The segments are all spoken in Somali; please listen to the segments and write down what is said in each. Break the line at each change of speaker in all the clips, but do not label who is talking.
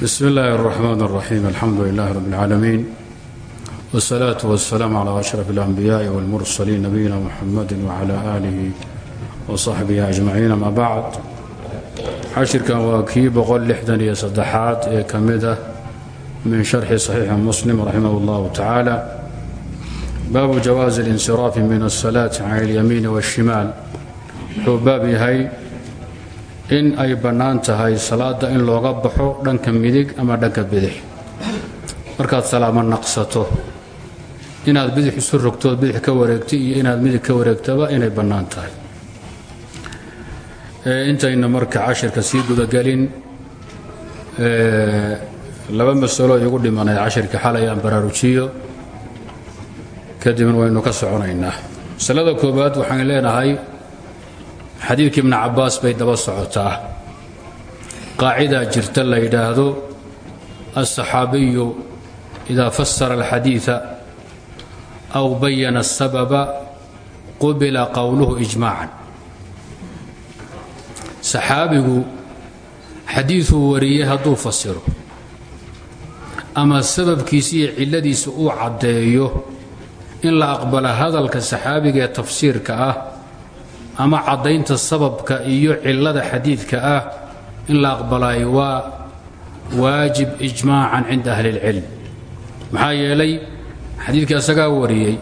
bsm اllahi الرحmn الرaxيim alxamdu لlah rb اlcaalamiin wالsalaaة wالsalaam عlى أشhrف الأnbiyaaءi wاlmursaliin nabiyina mxamadi wعlى آlih وصaxbihi أجmaciin ama bacd xashirkan waa kii boqol-lixdan iyo saddexaad ee ka mid ah min sharxi صaxiixi muslim raximah اllah tacaala baabu jawaazi اlinsiraafi min الsalaaةi can اlyamiini wالshimaal wuxuu baab yahay in ay bannaan tahay salaadda in looga baxo dhanka midig ama dhanka bidix. Markaad salaamo naqsato inaad bidix isu rogtood bidix ka wareegta iyo inaad midig ka wareegtaba inay bannaan tahay. Intayna marka cashirka sii gudagelin laba masalo igu dhimanay cashirka xalay aan baraarujiyo. Kadibna waynu ka soconaynaa. Masalada koowaad waxaan leenahay xadiidka ibni cabbaas bay daba socotaa. Qaacidaa jirta la yidhaahdo alsaxaabiyu idaa fasara alxadiida aw bayana asababa qubila qowluhu ijmaacan. Saxaabigu xadiiduu wariyey hadduu fasiro ama sababkiisa iyo cilladiisa uu caddeeyo in la aqbala hadalka saxaabiga tafsiirka ah ama caddaynta sababka iyo cillada xadiidka ah in la aqbalaayo waa waajib ijmaacan cinda ahli اlcilm maxaa yeelay xadiidka isagaa wariyey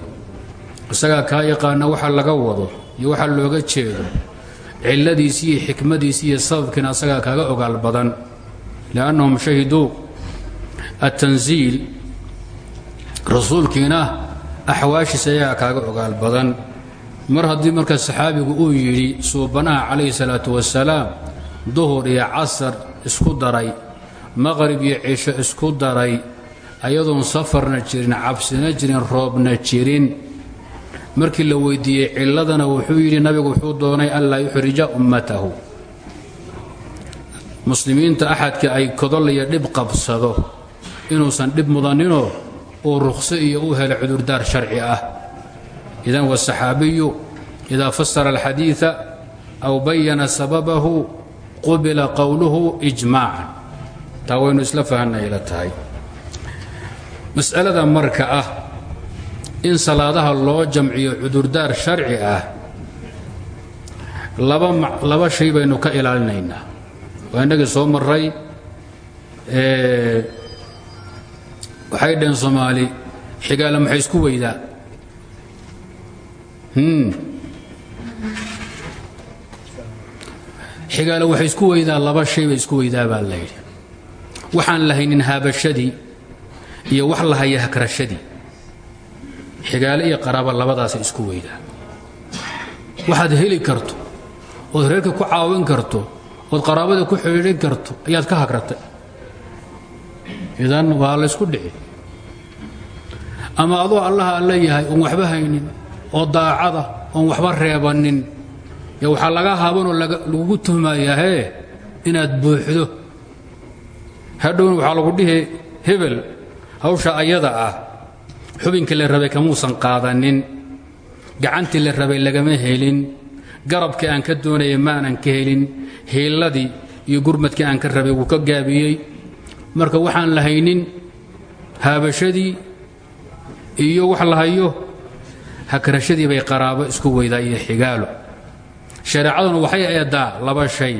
isagaa kaa yaqaana waxa laga wado iyo waxa looga jeedo cilladiisi iyo xikmadiisi iyo sababkiina asagaa kaaga ogaal badan. Liannahum shahiduu atansiil rasuulkiina axwaashiisa ayagaa kaaga ogaal badan mar haddii marka saxaabigu uu yidhi suubanaha calayhi salaatu wasalaam duhur iyo casar isku daray maqrib iyo cisho isku daray ayadoon safarna jirin cabsina jirin roobna jirin. Markii la weydiiyey cilladana wuxuu yidhi nabigu wuxuu doonay anlaa yuxrija ummatahu. Muslimiinta axadka ay kodolaya dhib qabsado inuusan dhib mudaninoo uu rukhso iyo u helo cudurdaar sharci ah idan wاsaxaabiyu ida fasara alxadiiثa aw bayana sababahu qubila qowluhu ijmaacan taa waynu isla fahanay la tahay mas'alada marka ah in salaadaha loo jamciyo cudurdaar sharci ah laba shay baynu ka ilaalinaynaa waa innagii soo maray waxay dhaheen soomaali xigaala maxay isku weydaa xigaale waxay isku weydaa laba shay bay isku weydaa baa la yidhi. Waxaan lahaynin haabashadii iyo wax lahaya hakrashadii xigaale iyo qaraaba labadaasay isku weydaa waxaad heli karto ood reerka ku caawin karto ood qaraabada ku xidhiidhin karto ayaad ka hagratay idan waa laysku dhici. Ama adoo allaha alla yahay oon waxba haynin oo daacada oon waxba reebannin y waxaa laga haabanoo lagugu tuhmayaa hee inaad buuxdo. Hadhowna waxaa lagu dhihi hebel hawsha ayada ah xubinkii la rabay kamuusan qaadanin gacantii la rabay lagama helin garabkii aan ka doonayay maanan ka helin hiilladii iyo gurmadkii aan ka rabay wuu ka gaabiyey. Marka waxaan la haynin haabashadii iyo wax la hayo hakrashadii bay qaraabo isku weydaa iyo xigaalo shareecaduna waxay eeddaa laba shay.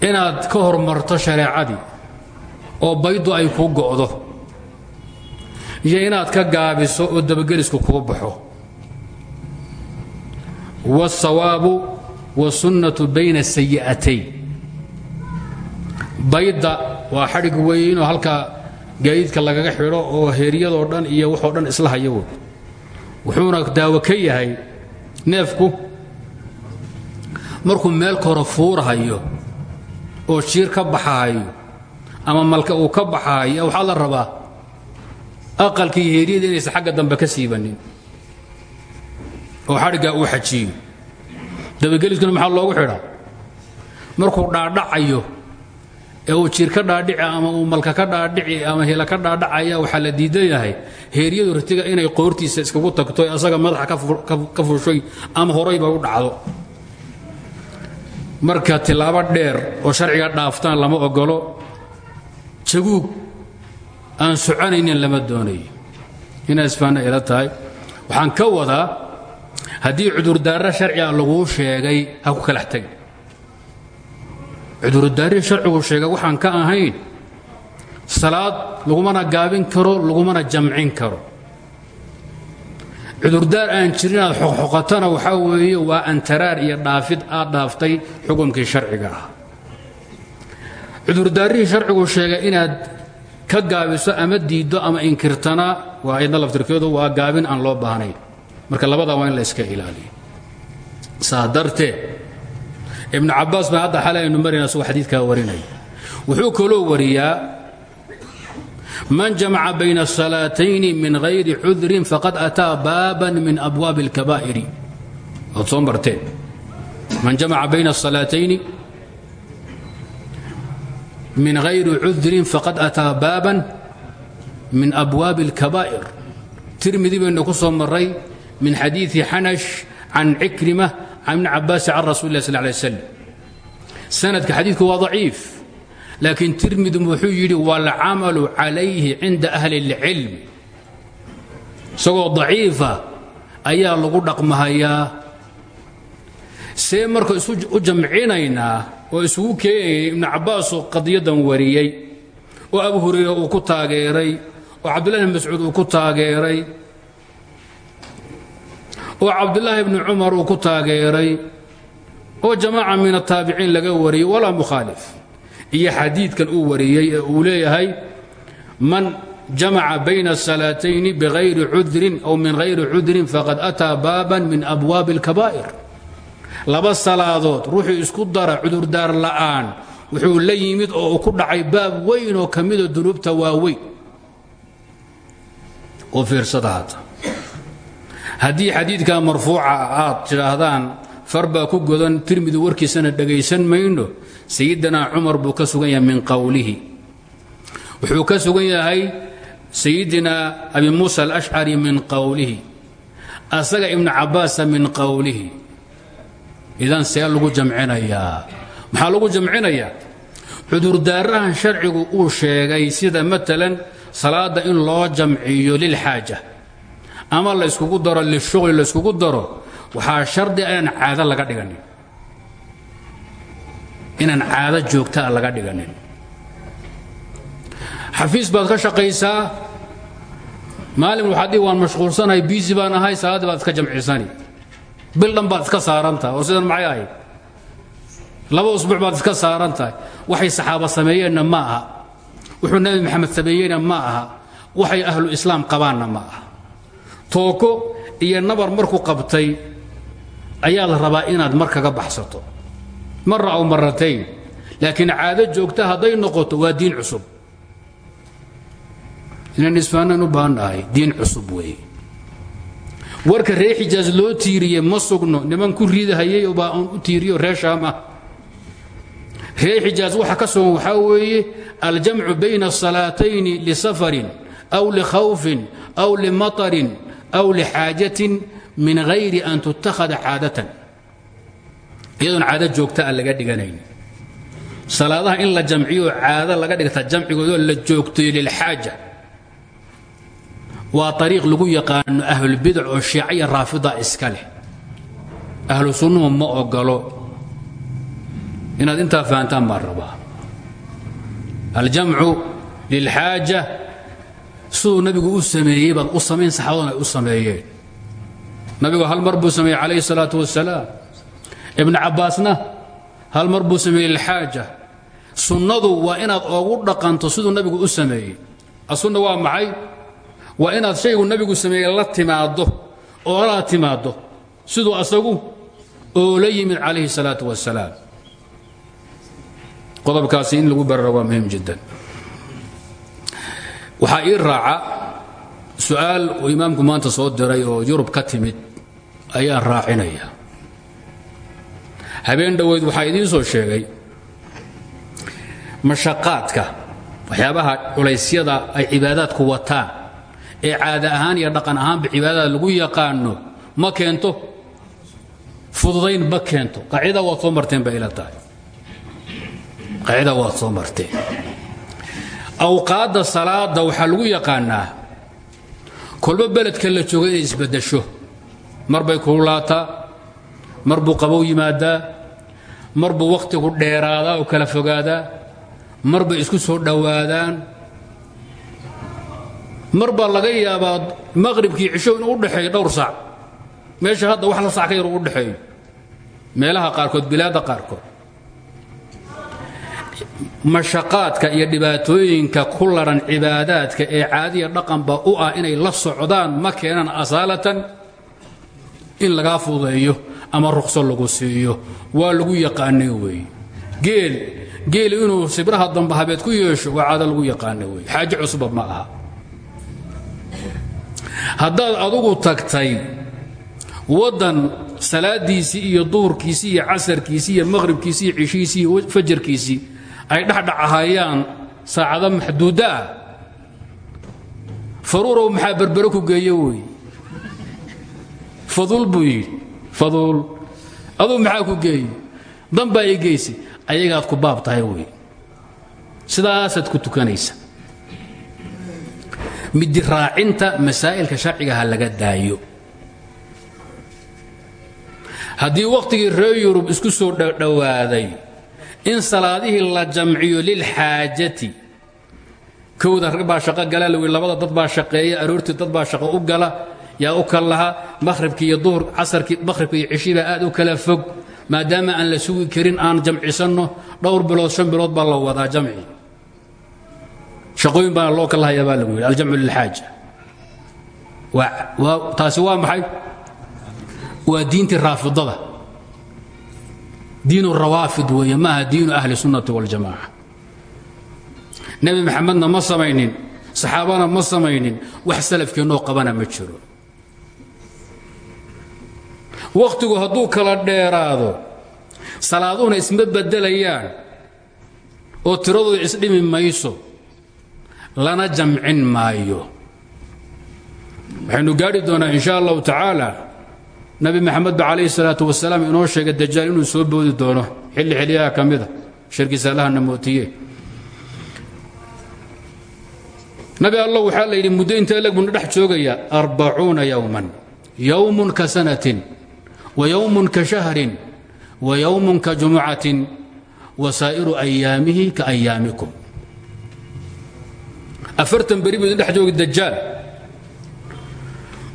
Inaad ka hormarto shareecadii oo baydu ay kuu go'do iyo inaad ka gaabiso oo dabagelisku kuu baxo. Waasawaabu wasunnatu bayna sayi'atayn baydda waa xadhig weynoo halkaa gaadiidka lagaga xidho oo heeryadoo dhan iyo waxoo dhan isla haya wey wuxuuna daawo ka yahay neefku. Markuu meel hore fuurahayo oo jiir ka baxahayo ama malka uu ka baxahayo waxaa la rabaa aqalkii heeryada inaysan xagga dambe ka siibanin oo xadhiggaa uu xajiyo. Dabageliskuna maxaa loogu xidhaa? Markuu dhaadhacayo ee jiir ka dhaadhici ama uu malka ka dhaadhici ama hila ka dhaadhacaya waxaa la diidan yahay heeryadu ratiga inay qoortiisa iskagu tagto asaga madaxa ka fushay ama horayba u dhacdo. Marka tilaabo dheer oo sharciga dhaaftaan lama ogolo jaguug aan soconaynin lama doonayo. Inaa isfaana ila tahay. Waxaan ka wadaa haddii cudurdaarra sharciga laguu sheegay ha ku kalax tegin cudurdaarrii sharcigu sheegay waxaan ka ahayn salaad lagumana gaabin karo lagumana jamcin karo. Cudurdaar aan jirin aad xoqxoqatana waxaa weeye waa antaraar iyo dhaafid aad dhaaftay xukumkii sharciga ah cudurdaarrihii sharcigu sheegay inaad ka gaabiso ama diiddo ama inkirtana waa idna laftirkeedu waa gaabin aan loo baahnayn. Marka labadaa waa in la iska ilaaliyo. Saa darteed ibnu cabbaas baa hadda xalay aynu marayna asagoo xadiidkaa warinaya wuxuu kaloo wariyaa man jamaca bayna الصalaatayni min غayri cudrin faqad ataa baaban min abwaabi اlkabaa'iri waad soo marteen man jamaca bayna الصalaatayni min غayri cudrin faqad ataa baaban min abwaabi اlkabaa'ir tirmidi baynu ku soo maray min xadiiثi xanash can cikrima can ibni cabaasin can rasuuli lah sal lay slam sanadka xadiidku waa daciif laakiin tirmidi wuxuu yidhi waalcamalu calayhi cinda ahli اlcilm isagoo daciifa ayaa lagu dhaqmahayaa see marka isu jamcinaynaa oo isugu keenayay ibnu cabbaasoo qadiyaddan wariyey oo abu hurayra uu ku taageeray oo cabdullahi mascuud uu ku taageeray oo cabdullaahi bni cumar uu ku taageeray oo jamaaca min ataabiciin laga wariyey walaa mukhaalif iyo xadiidkan uu wariyey ee uu leeyahay man jamaca bayna الsalaatayni bغayri cudrin aw min غayri cudrin faqad ataa baaban min abwaabi اlkabaa'ir laba salaadood ruuxuu isku dara cudurdaar la'aan wuxuu la yimid oo uu ku dhacay baab weyn oo ka mida dunuubta waaweyn oo fiirsada hadda haddii xadiidka marfuuca aad tidhaahdaan far baa ku godan tirmidi warkiisana dhegaysan mayno. Sayidina cumar buu ka sugan yahay min qowlihi wuxuu ka sugan yahay sayidina abi muusa alashcari min qowlihi asaga ibnu cabbaasa min qowlihi idan see lagu jamcinayaa maxaa lagu jamcinayaa cudurdaarahan sharcigu uu sheegay sida maalan salaadda in loo jamciyo lilxaaja ama la yskugu daro lishuqli la yskugu daro waxaa shardi a inaan caado laga dhiganin. Inaan caado joogtaa laga dhiganin. Xafiis baad ka shaqaysaa? Maalin waxaad dhihi waan mashquulsanahay biisi baan ahay salaaddii baad iska jamcisani bil dhan baad iska saaran tahay oo sidan maxay ahayd? Laba usbuuc baad iska saaran tahay. Waxay saxaaba sameeyeenna ma aha. Wuxuu nebi maxamed sameeyeyna ma aha. Waxay ahlu islaam qabaanna ma aha tooko iyo nabar marku qabtay ayaa la rabaa inaad mar kaga baxsato. Mara aw maratayn laakiin caado joogta hadday noqoto waa diin cusub. Inaan isfaanaan u baahannahay diin cusub weeye. Warka ree xijaaj loo tiiriye ma sugno niman ku riidahayay baa aan u tiiriyo ree shaam ah. Ree waxa ka sugan waxaa weeye aljamcu bayna salaatayni lisafarin aw likhawfin aw limaطarin aw lixaajatin min hayri an tutakhada caadatan iyadoon caado joogta aan laga dhiganayn salaadaha in la jamciyo caado laga dhigta jamcigoodoo la joogtayo lilxaaja waa ariiq lagu yaqaano ahlulbidac oo shiica iyo raafida iska leh ahlu sunnuhu ma ogolo inaad intaa fahantaan baan rabaa aljamcu lilxaaja siduu nabigu u sameeyey baad u samayn saxaabaduna u sameeyeen. Nabigu hal mar buu sameeyey calayhi salaatu wasalaam ibnu cabbaasna hal mar buu sameeyey lilxaaja. Sunnadu waa inaad oogu dhaqanto siduu nabigu u sameeyey. Asunna waa maxay? Waa inaad shaygu nabigu sameeyey la timaaddo oo la timaaddo. Siduu asagu oo la yimid calayhi salaatu wasalaam qodobkaasi in lagu barara waa muhiim jiddan waxaa ii raaca su'aal uu imaamku maanta soo diray oo yurub ka timid ayaan raacinaya. Habeen dhoweyd waxaa idiin soo sheegay mashaqaadka waxyaabaha culaysyada ay cibaadaadku wataan ee caada ahaan iyo dhaqan ahaanba cibaadada lagu yaqaano ma keento fududayn ma keento. Qaacida waad soo marteen bay ila tahay. Qaacida waad soo marteen awqaadda salaada waxaa lagu yaqaanaa kolba beledka la joogo inay isbaddasho mar bay kululaataa mar buu qabow yimaadaa mar buu wakhtigu dheeraadaa oo kala fogaadaa mar bay isku soo dhowaadaan. Mar baa laga yaabaa maqribkii cisho inuu u dhexeeyo dhowr saac. Meesha hadda wax la sac ka yar u dhexeeyo. Meelaha qaarkood bilaadda qaarkood mashaqaadka iyo dhibaatooyinka ku laran cibaadaadka ee caadiya dhaqanba u ah inay la socdaan ma keenaan asaalatan in lagaa fududeeyo ama ruqso lagu siiyo. Waa lagu yaqaanay weeye geel geel inuu sibraha damba habeed ku yeesho waa caado lagu yaqaanay weye xaaje cusba ma aha. Haddaad adugu tagtay waddan salaadiisii iyo duhurkiisii iyo casarkiisii iyo maqhribkiisii iyo cishiisii iyo fajarkiisii ay dhexdhacahayaan saacado maxduudda ah. Faruurow maxaa berbere ku geeye wey faduul buu yidhi. Faduul aduu maxaa ku geeye danbaa i geysa ayagaad ku baab tahay wey sidaasaad ku tukanaysa. Midi raacinta masaa'ilka sharciga ha laga daayo. Haddii wakhtigii reer yurub isku soo dhowaaday in salaadihii la jamciyo lilxaajati kowda rag baa shaqo gala la labada dad baa shaqeeya aroortii dad baa shaqo u gala yaa u kal laha maqhribkii iyo duhur casarkii maqhribka iyo cishii aad u kala fog maadaama aan la sugi karin aan jamcisanno dhowr bilood shan bilood baa la wadaa jamci. Shaqooyin baa loo kala hayaa baa lagu yidhi aljamcu lilxaaja taasi waa maxay? Waa diintii raafidada diinu rawaafid weeye maaha diinu ahli sunnati waljamaaca nebi maxamedna ma samaynin saxaabana ma samaynin wax salafkeennoo qabana ma jiro. Wakhtigu hadduu kala dheeraado salaaduhuna isma beddelayaan oo tiradooda isdhimi mayso lana jamcin maayo. Waxaynu gaadhi doonaa in sha allahu tacaala nabi maxamed ba calayhi salaatu wasalaam inoo sheegay dajaal inuu soo boodi doono. Xilli xilyaha ka mida shirkiisaallahana mootiye nabi allah waxaa la yidhi muddo inta eleg buna dhex joogaya? Arbacuuna yowman ka sanatin. Wa yowmun ka shahrin. Wa yowmun ka jumucatin. Wa saa'iru ayaamihi ka ayaamikum afartan beri buu idin joogi dajaal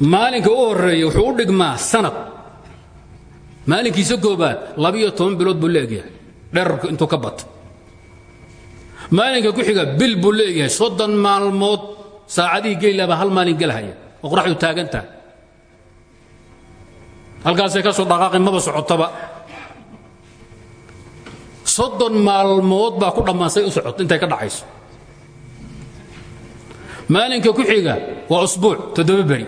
maalinka u horreeya wuxuu u dhigmaa sanad. Maalinkiisa koobaad labiyo toban bilood buu leegyahay dherarku intuu ka bata maalinka ku xiga bil buu leeyahay. Soddon maalmood saacadihii geylabaa hal maalin gelhaya qoraxdu taagan tahay. Halkaasay ka soo dhaqaaqi maba socotaba. Soddon maalmood baa ku dhammaasay u socoto intay ka dhacayso. Maalinka ku xiga waa usbuuc toddoba beri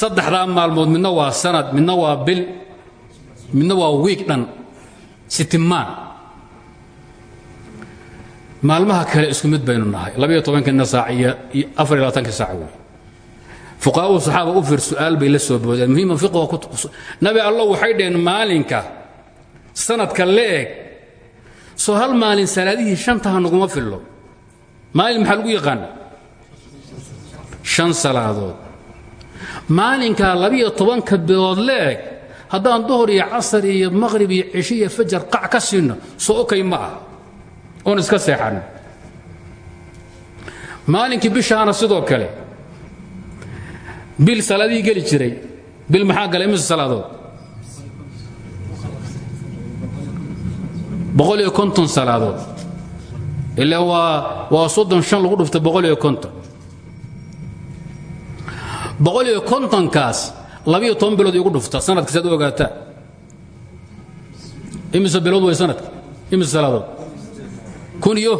saddexdaa maalmood midna waa sanad midna waa bil midna waa wiig dhan sitimaan maalmaha kale isku mid baynu nahay. Labayo tobankina saac iyo afar iyo labaatanka saac wey fuqaa'uu saxaaba u fiir su'aal bay la soo boodeen. Muhiima fiqhiga ku nabi allah waxay dhaheen maalinka sanadka la eg soo hal maalin salaadihii shantaha naguma fillo. Maalin maxaa lagu yaqaana shan salaadood maalinkaa labiyo tobanka bilood la eg haddaan duhur iyo casar iyo maqhrib iyo cisho iyo fajar qac ka siinno soo okay ma ah oon iska seexanno maalinkii bishaana sidoo kale bil salaadihii geli jiray. Bil maxaa galay imise salaadood? Boqol iyo konton salaadood. Ilaa waa waa soddon shan lagu dhuftay boqol iyo konton boqol iyo kontonkaas labiyo toban bilood igu dhufta sanadka si ad u ogaataa imise bilood way sanadka? Imise salaadood kun iyo?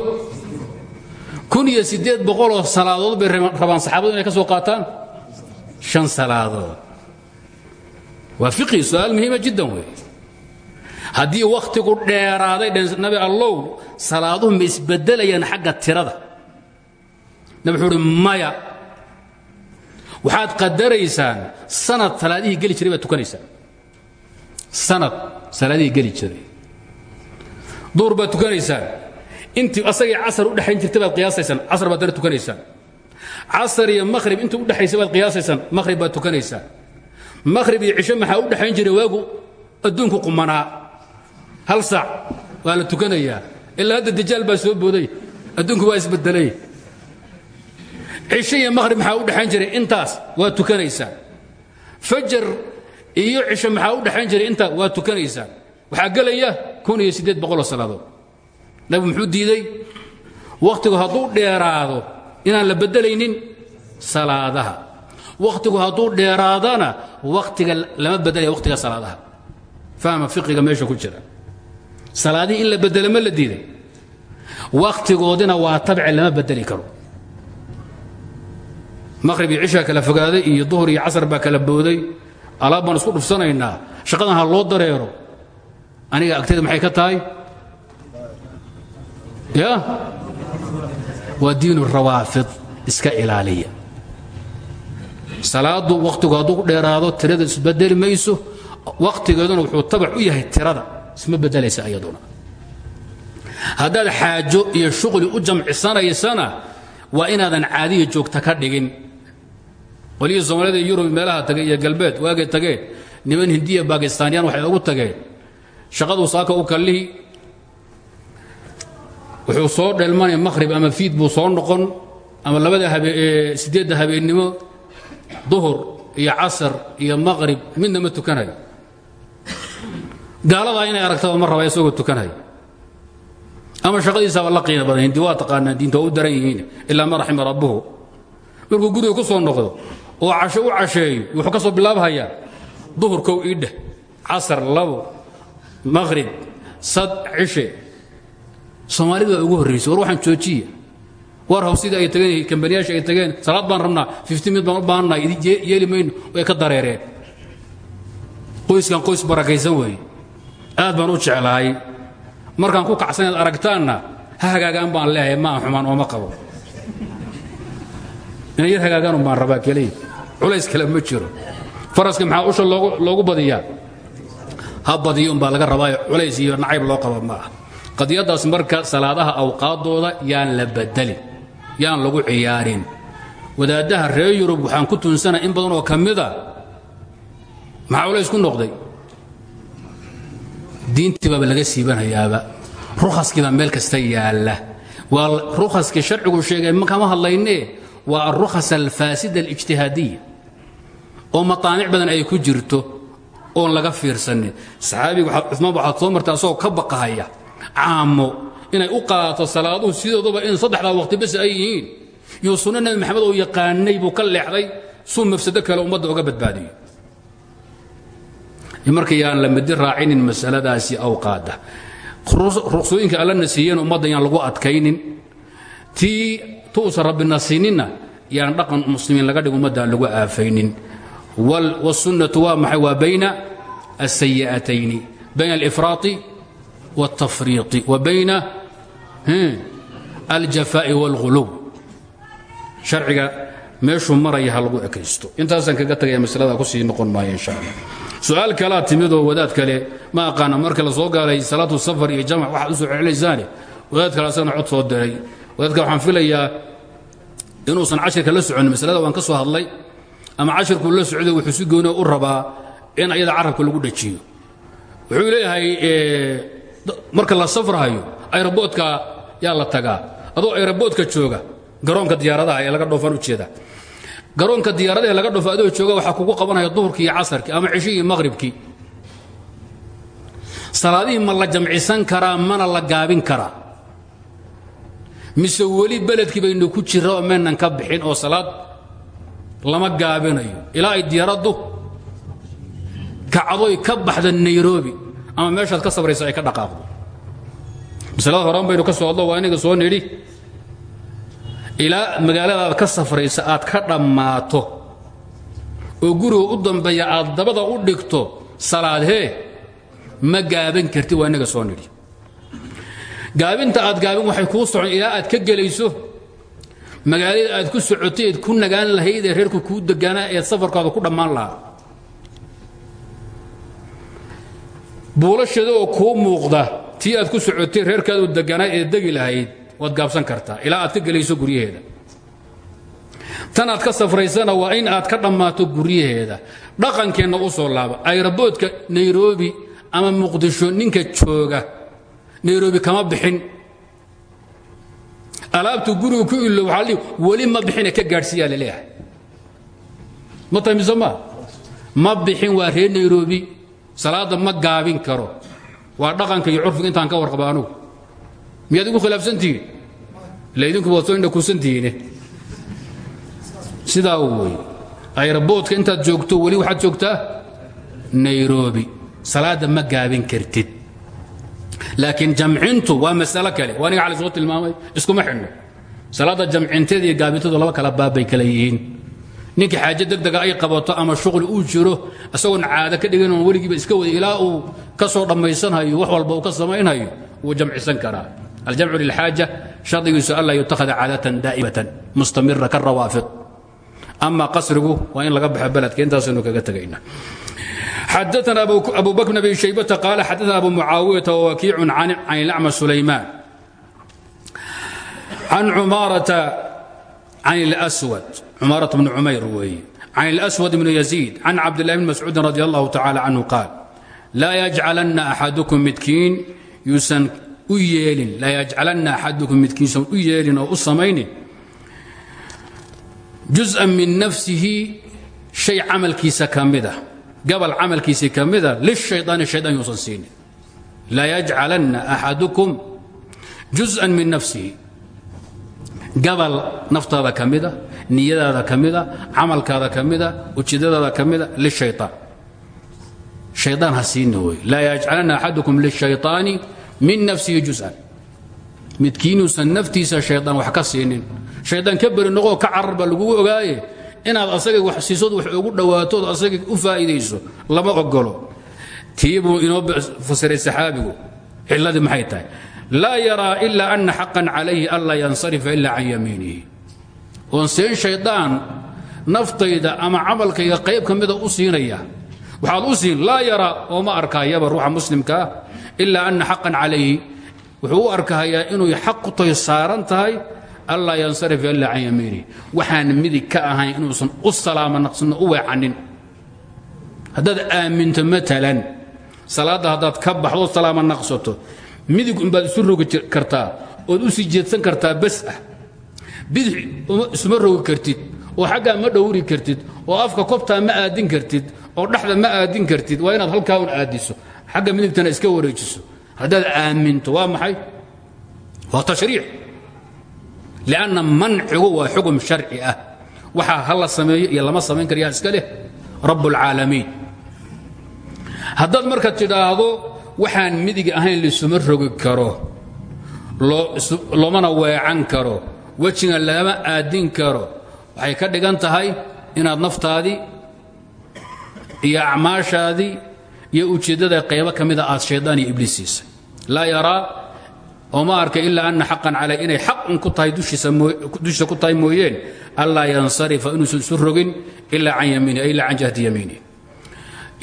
Kun iyo siddeed boqoloo salaadood bay rabaan saxaabadu inay ka soo qaataan? Shan salaadood. Waa fiqhi su'aal muhiima jiddan wey haddii wakhtigu dheeraaday dhe nabi allow salaaduhu ma isbeddelayaan xagga tirada. Nabi wuxuu maya waxaad qadaraysaan sanad salaadihii geli jiray baad tukanaysaan. Sanad salaadihii geli jiray. Duhur baad tukanaysaan. Intii asagii casar u dhexayn jirtay baad qiyaasaysaan casar baad dana tukanaysaan. Casar iyo makhrib intii u dhexaysa baad qiyaasaysaan makhrib baad tukanaysaan. Makhrib iyo cisho maxaa u dhexayn jiray waagu adduunku qumanaa. Hal saac waa la tukanayaa. Ilaa hadda dajaal baa soo booday adduunku waa isbedelay cisho iyo makhrib maxaa u dhexayn jiray? Intaas waa tukanaysaan fajar iyo cisho maxaa u dhexayn jiray? Intaa waa tukanaysaan waxaa gelaya kun iyo siddeed boqoloo salaadood nabigu muxuu diiday wakhtigu hadduu dheeraado inaan la beddelaynin salaadaha. Wakhtigu hadduu dheeraadana wakhtiga lama beddelaya wakhtiga salaadaha. Fahma fiqiga meesha ku jira. Salaadihii in la beddelo ma la diiday. Wakhtigoodina waa tabce lama beddeli karo maqhrib iyo cishaa kala fogaaday iyo duhur iyo casar baa kala booday. Alaab baan isku dhufsanaynaa. Shaqadan ha loo dareero. Aniga agtayda maxay ka tahay? Ya? Waa diinu rawaafid. Iska ilaaliya. Salaadu wakhtigu hadduu dheeraado tirada isbedeli mayso wakhtigeeduna wuxuu tabac u yahay tirada. Isma bedelaysa iyaduna haddaad xaajo iyo shuqli u jamcisanaysana waa inaadan caadiya joogta ka dhigin qolihii soomaalida yurub meelaha tagay iyo galbeed waagay tageen niman hindiya bakistaaniyaan waxay ugu tageen shaqaduu saaka u kallihi wuxuu soo dheelmanaya makhrib ama fiid buu soo noqon ama labada habe siddeedda habeennimo duhur iyo casar iyo maqhrib midna ma tukanayo. Gaaladaa inay aragtaba ma raba isagoo tukanayo. Ama shaqadiisaaba la qiimo badan hindi waa diinta u daran yihiin ma raxima rabbuhu. Markuu guriga ku soo noqdo oo casho u casheeyo wuxuu ka soo bilaabhayaa duhur kow iidheh casar labo maqhrib sad cishe. Soomaalida waa ugu horraysay war waxaan joojiya. War hawsidii ay tageen kambaniyaasha ay tageen salaad baan rabnaa fifty mid baan u baahannaha yeeli way ka dareereen. Qoyskan qoys barakaysan weeye aad baan u jeclahay. Markaan ku kacsan inaad aragtaanna ha hagaagaan baan leeyahay maa xumaan ooma qabo inay yar hagaagaan baan rabaa keliya culays kale ma jiro. Faraska maxaa usha loogu badiyaa? Ha badiyo umbaa laga rabaayo culays iyo nacayb loo qaba ma ah marka salaadaha awqaaddooda yaan la bedelin yaan lagu ciyaarin. Wadaaddaha reer yurub waxaan ku tuunsana in badan oo ka mida ku noqday? Diintii baaba laga siibanayaaba. Rukhaskiibaa meel kasta yaalla. Waa rukhaskii sharcigu sheegay kama hadlayne waa arukhas alfaasida alijtihaadiya oo mataanic badan ay ku jirto oon laga fiirsanin. Saxaabiga cumaan waxaad soo martay asagoo ka baqahaya caamo inay u qaato salaaduhu sidooduba in saddexdaa waqti bas ay yihiin. Iyo sunno nebi oo yaqaanay buu ka leexday suu mafsado kale ummadda oga badbaadiyo. Marka yaan la midi raacinin masaladaasi awqaada ruqsooyinka allana siiyeen ummadda yaan lagu adkaynin. Tii tuusan rabbina siininna yaan dhaqan muslimiin laga dhig ummadda aan lagu aafaynin wasunnatu waa maxay waa bayna asayi'atayni bayna alifraati والتفريط وبين الجفاء والغلو شharciga meeshuu maraya ha lagu ekaysto intaasaan kaga tagaya maslada kusii noqon maayo insha allah su-aal kalaa timidoo wadaad kale ma aqaana marka la soo gaalay salaatu safar iyo jamc waxaad u soo celinaysaane wadaad kale asagana cod soo diray wadaadka waxaan filayaa inuusan cashirka la soconin maslada waan ka soo hadlay ama cashirkuu la socday wuxuu si gooni u rabaa in ayada carabka lagu dhajiyo. Wuxuu leeyahay marka la safrahayo ayroboodka yaa la tagaa. Adoo ayroboodka jooga garoonka diyaaradaha ee laga dhoofaan ujeeda garoonka diyaaradaha laga dhoofo jooga waxaa kugu qabanaya duhurkii iyo casarkii ama cishihii iyo maqhribkii salaadihii ma la jamcisan karaa mana la gaabin karaa mise weli beledkii baynu ku jira oo meenan ka bixin oo salaad lama gaabinayo. Ilaa ay diyaaraddu kacdoy ka baxda nairobi ama meeshaad ka sabraysa ay ka dhaqaaqdo. Masalada horan baynu ka soo hadlo waa inaga soo nidhi ilaa magaaladaad ka safraysa aad ka dhammaato oo guriga u dambeeya aad dabada u dhigto salaadhee ma gaaban karti waa inaga soo nidhi gaabinta aad gaabin waxay kuu socon ilaa aad ka gelayso. Magaalada aad ku socotay ku nagaan lahayd ee reerku kuu degaanaa eed safarkaada ku dhammaan lahaa. Buulasheeda oo kuu muuqda tii aad ku socotay reerkaadu deganaa ee degi lahayd waad gaabsan kartaa ilaa aad ka gelayso guryaheeda. Tan aad ka safraysana waa in aad ka dhammaato guryaheeda. Dhaqankeenna u soo laaba. Ayraboodka nairobi ama muqdisho ninka jooga nairobi kama bixin alaabtu gurigu ku ilo waaa l weli ma bixine ka gaadhsiiyaa la leeyahay ma tahay mise ma? Ma bixin waa reer nairobi salaadda ma gaabin karo. Waa dhaqanka iyo curfiga intaan ka warqaba anugu. Miyaad igu khilaafsantihiin ila idinku waad soo indhakuusantihiine sidaa wey ayraboodka intaad joogto weli waxaad joogtaa? Nairobi. Salaadda ma gaabin kartid laakiin jamcintu waa masalo kale. Waa niga cali soo tilmaamay iskuma xidhno. Salaadda jamcinteeda iyo gaabinteedu laba kala baabbay kale yihiin. Ninkii xaaje degdega ay qabato ama shuqli uu jiro isagoon caado ka dhigan oon weligiiba iska wada ilaa uu ka soo dhammaysanhayo wax walba uu ka samaynhayo wuu jamcisan karaa. Aljamcu lilxaaja shardigiisu anlaa yutakhada caadatan daa'imatan mustamira ka rawaafid ama qasrigu in laga baxo beledka intaasaynu xadaana abu bakr bn abi shaybata qaala xadaana abu mucaawiyata wawakiicun can ilacma sulaymaan can umaarata can ilswad cumaarata bni cumayr weeye can ilaswad bni yaziid can cabdillahi bni mascuudin radi allahu tacala canhu qaal laa yajcalanna axadukum midkiin yuusan u yeelin laa yajcalanna axadukum midkiinuusan u yeelin oo u samaynin juz'an min nafsihi shay camalkiisa ka mid ah gabal camalkiisii ka mida lishayaani shayaan yuusan siinin. Layajcalanna axadukum juz'an min nafsihi. Gabal naftaada ka mida niyadaada ka mida camalkaada ka mida ujeedadaada ka mida lishayaan hayaan ha siina wey laa yajcalanna axadukum lishayaani min nafsihi juz'an. Midkiinuusan naftiisa shayaan wax ka siinin. Shayaan ka beri noqoo ka carar baa lagugu ogaaye inaad asaga wax siisood wax ugu dhowaatood asaga u faa'iidayso lama ogolo tii inoo fasiray saxaabigu cilladii maxay tahay? Laa yaraa ilaa ana xaqan calayhi anlaa yansarifa ila can yamiinihi. Oon seen shaydaan naftayda ama camalkayga qayb ka mida u siinaya waxaad u siin laa yaraa ooma arkaayaba ruuxa muslimkaa ilaa ana xaqan calayhi. Wuxuu u inuu xaq ku tahay saaran allaa yansarif ilaa can yamiinihi waxaan midig ka ahayn inuusan u salaama naqsino u weecanin haddaad aaminto maalan salaadda haddaad ka baxdo salaama naqsato midig unbaad isu rogi kartaa ood u sii jeedsan kartaa bas ah bidix isuma rogi kartid oo xaggaa ma dhowri kartid oo afka kobtaa ma aadin kartid oo dhexda ma aadin kartid waa inaad halkaa un aadiso xagga midigtana iska wareejiso haddaad aaminto waa maxay waa tashriic lanna mancigu waa xukm sharci ah waxaa ha la sameeyo iyo lama samayn karayaa iska leh rabb اlcaalamiin haddaad marka tidhaahdo waxaan midig ahayn laisuma rogi karo loomana weecan karo wejiga lama aadin karo waxay ka dhigan tahay inaad naftaadii iyo acmaashaadii iyo ujeeddada qaybo ka mida aad shaydaan iyo ibliis siisay yaraa oo ma arka ilaa ana xaqan calay inay xaq un ku tahay dushiisa ku tahay mooyeen allaa yansarifa inuusan isu rogin ilaa can yamiini ay ilaa can jahdi yamiini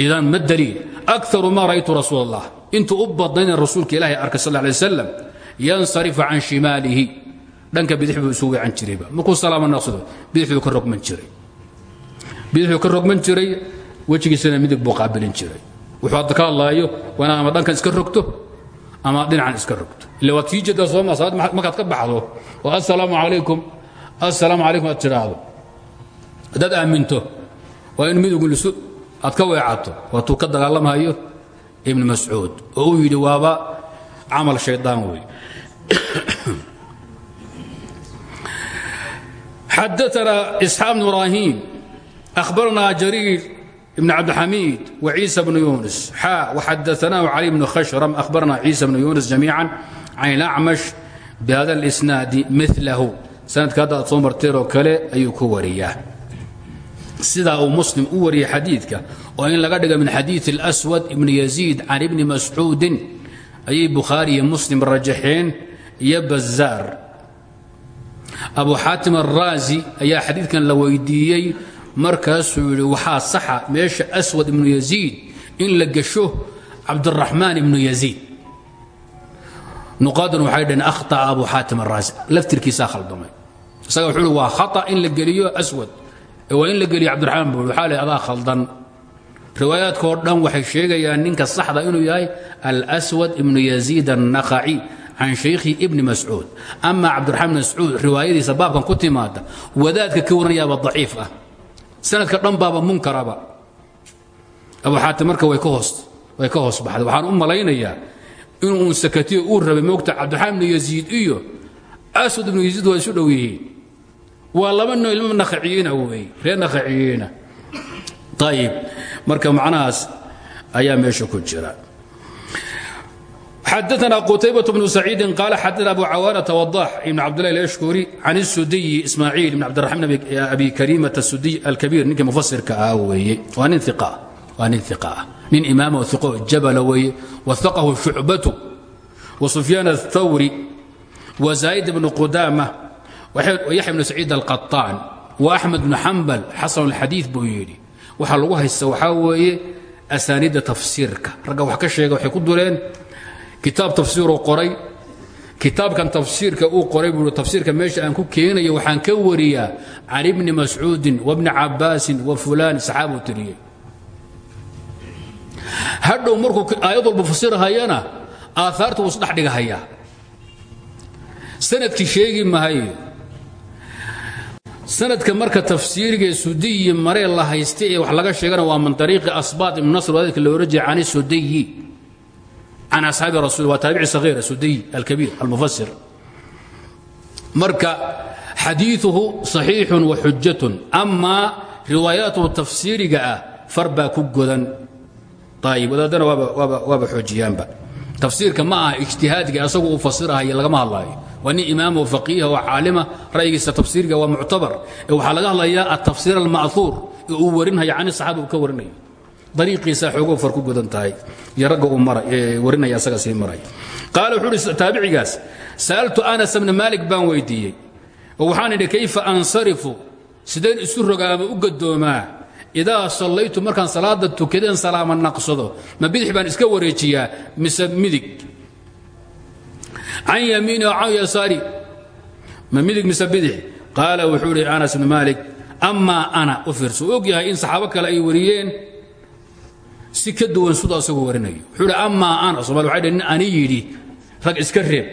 idan ma daliil? Akaru ma ra'aytu rasuul allah intuu u badnayna rasuulka ilaahay arkay sal lay wasalam yansarifu can shimaalihi. Dhanka bidix buu isu weecan jirayba markuu salaama naqsado? Bidixduu ka rogman jiray. Bidixduu ka rogman jiray wejigiisana midig buu qaabilin jiray. Wuxuu hadda ka hadlaayo waa inaad ama dhankan iska rogto ama dhinacan iska rogto ila waad sii jedaa sooma salaad markaad ka baxdo oo assalaamu calaykum assalaamu calaykum aad tidhaahdo haddaad aaminto. Waa in miduglisu aad ka weecato waatuu ka dagaalamhayo ibnu mascuud oo uu yidhi waaba camal shaydaan wey xadaanaa isxaaq bn ibraahim ahbaranaa jariir ibn cabdixamiid wa ciisa bnu yunis xa waxadaanaahu cali bnu khashram ahbaranaa ciisa bnu yunis jamiican بن خشرم أخبرنا عيسى بن يونس جميعا عن الأعمش بهذا الإسناد مثله سند كذا صومر تيرو كله أي كورية سيدا أو مسلم أوري حديثك وإن لقد من حديث الأسود بن يزيد عن ابن مسعود أي بخاري مسلم الرجحين يبزار أبو حاتم الرازي أي حديث كان لويديي markaasuu yidhi waxaa saxa meesha aswad ibnu yaziid in la gesho
cabdiraxmaan ibnu yaziid nuqaadan waxay dhaheen akhطa'a abu xaatim araasi laftirkiisaa khaldamay. Isaga wuxuu waa khata in la geliyo aswad ee waa in la geliyo cabdiraxmaan buu waxaa leh adaa khaldan. Riwaayaadkao dhan waxay sheegayaan ninka saxda inuu yahay alswad ibnu yaziid annaqaci can shaykhi ibni mascuud. Ama cabdiraxmaan mascuud riwaayadiisa baabkan ku timaada wadaadka ka waranayaaba daciif ah. Sanadka dhan baaba munkaraba. Abu xaatim marka way ka hoos baxday. Waxaan u malaynayaa inuun sakatiy uu rabay moogta cabdiraxmaan ibnu iyo aswad ibnu yaziid waa isu dhow waa laba noo ilma nakhaciyina wey reer nakhaciyina ayib marka macnahaas ayaa meesha ku jira. Xadana qutaybaة bnu saciidi qaal xadana abu cawaanata wadax ibn cabdulahi ashkuri can sudiyi ismaaciil ibn cabdiraxmaan abi karimata sudiy alkabiir ninkii mufasirka ah weeye waa nin iqa waa nin iq ah nin imaam iqo jabala weeye waثaqahu shucbatu وsufyaan الthawri وزaa'id bn qudamة yaxya bn saciid الqaطaan وأxmed bn xambal xasan الxadiiث buu yidhi waxaa lagu haysta waxaa weeye asaaniidda tafsiirka ragga wax ka sheega waxay ku duleen kitaab tafsiiruu qoray kitaabkan tafsiirka uu qoray buu tafsiirka meesha aan ku keenayo waxaan ka wariyaa can ibni mascuudin wabni cabbaasin wa fulaan saxaabuu tiriyey hadhow markuu aayad walba fasirhayana aahaarta wuu isdhex dhigahayaa sannadkii sheegi mahayo sanadka marka tafsiiriga sudiyi maree la haysta ee wax laga sheegana waa min ariiqi asbaat ibn nasr wadaadka la ohan jiray can sudiyi can asxaabi rasul waa taabici sahiira sudiy alkabiir almufasir marka xadiiثuhu صaxiixun wa xujatun amaa riwaayaatuhu tafsiiriga ah far baa ku godan ayib wadaadana waaba xoojiyaanba tafsiirka ma aha ijtihaadka asagu uu fasirahaya lagama hadlaayo. Waa imaam oo faqiiha oo caalima ra'yigiisa tafsiirka waa muctabar. Ee waxaa laga hadlayaa atafsiir alma'huur ee uu warinhaya can saxaaba uu ka warinayo. Dariiqiisa xoogoo far ku godan tahay iyo ragga mara warinaya asaga sii maray. Qaala wuxuu uhi taabicigaas sa'altu anas bna maalik baan weydiiyey. Waxaan idhi kayfa ansarifu? Sideen isu rogaa u gadoomaa idaa sallaytu markaan salaada tukadeen salaama naqsado ma bidix baan iska wareejiyaa mise midig can yamiini oo can ma midig mise bidix qaala wuxuu ihi anas bnu maalik amaa ana u fiirso in saxaabo kale ay wariyeen si ka duwan siduu asagu warinayo wuxuu ihi amaa ana somal waxay dhn ani yidhi rag iska reeb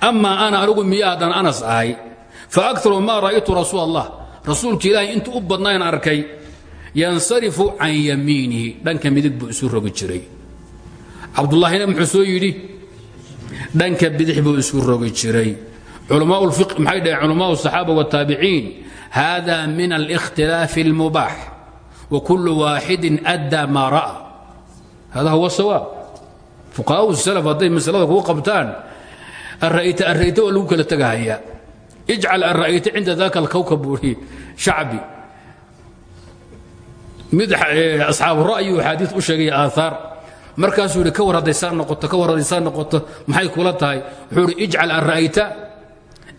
amaa ana anigu miya haddaan anas ahay fa akaru maa ra'aytu rasuul allah rasuulka intuu u badnayn arkay yansarifu can yamiinihi dhanka midig buu isu rogi jiray cabdullaahina muxuu soo yidhi dhanka bidix buu isku rogi jiray maxay dhaheen culamaau الصaxaaba والtaabiciin hada min اlاkhtilaafi اlmubaax وkul waaxidi أdى ma ra'a hada huwa sawaab fuqahaau salaf hadday masalada kuu qabtaan ara'ayta ara'ayta waa lagu kala tegahaya ijcal ara'ayta cinda daka اlkawkab buuhi shacbi mid asxaabu ra'yi axaadiis u sheegaya aahaar markaasuu yidhi ka war hadday saa noqoto ka war hadday saa noqoto maxay kula tahay? Wuxuu idhi ijcal an ra'ayta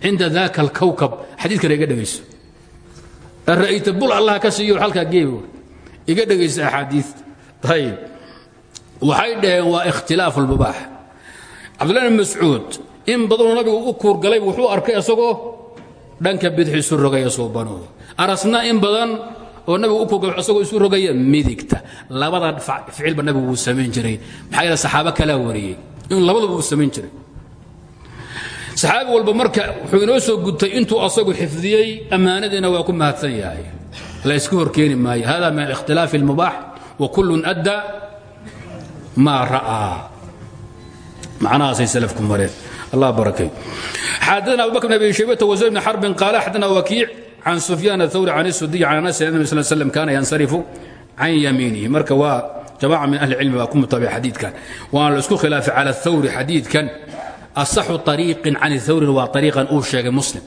cinda daaka alkawkab xadiidkana iga dhegayso an ra'ayta bul allah ka siiyo halkaa geebi iga dhegayso axaadiista ayib waxay dhaheen waa ikhtilaaf albabaax cabdullahi bn mascuud in badanoo nabigu u kuurgalay wuxuu arkay isagoo dhanka bidix isu rogaya suubanoo arasna in badan oo nabigu u isagoo isu rogaya midigta. Labada ficilba nabigu wuu samayn jiray. Maxaa yeele saxaabo kalaa wariyey. Inuu labadaba uu samayn jiray. Saxaabi walba marka wuxuu inoo soo gudtay intuu asagu xifdiyey ammaanadiina waa ku mahadsan yahay. La isku horkeeni maayo. Hada min alikhtilaafi اlmubaax wa kullun adda maa ra'aa macnahaasay salafku mareen. Allah barakay xadana abu bakr bn abi shaybata wزayr bn xarbin qaala xadana wakiic can sufyaan athawri can sudiy can anas nab sl slm kaana yansarifu can yamiinihi marka waa jamaca min ahli cilmi baa ku mutaabia xadiidkan waana la isku khilaafay cala athawri xadiidkan asaxu ariiqin can thawrin waa ariiqan uu sheegay muslim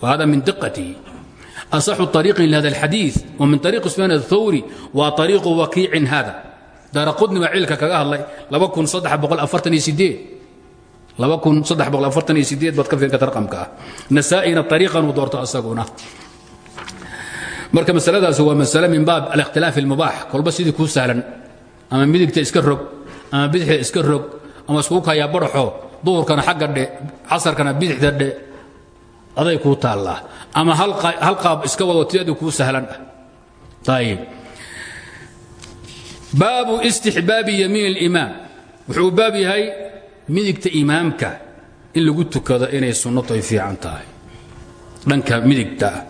wa hada min diqatihi asaxu ariiqin lihada alxadiid wa min ariiq sufyaan athawri waa ariiqu wakiicin hada daaraqudni baa cilka kaga hadlay baad ka fiirkata raqamka. Ah nasaa'ina ariiqan uu doorto asaguna. Marka masaladaasi waa masale min baab alikhtilaaf اlmubaax kolba sidii kuu sahlan ama midigta iska rog ama bidixda iska rog ama iskugu kayaa baraxo duhurkana xagga dhe casarkana bidixda dhe aday kuu taallaa. Ama hal qaab iska wado tiyadii kuu sahlan. Ah ayib baabu istixbaabi yamiin اlimaam wuxuu midigta imaamka in lagu tukado inay sunnatu ay fiican tahay dhanka midigta ah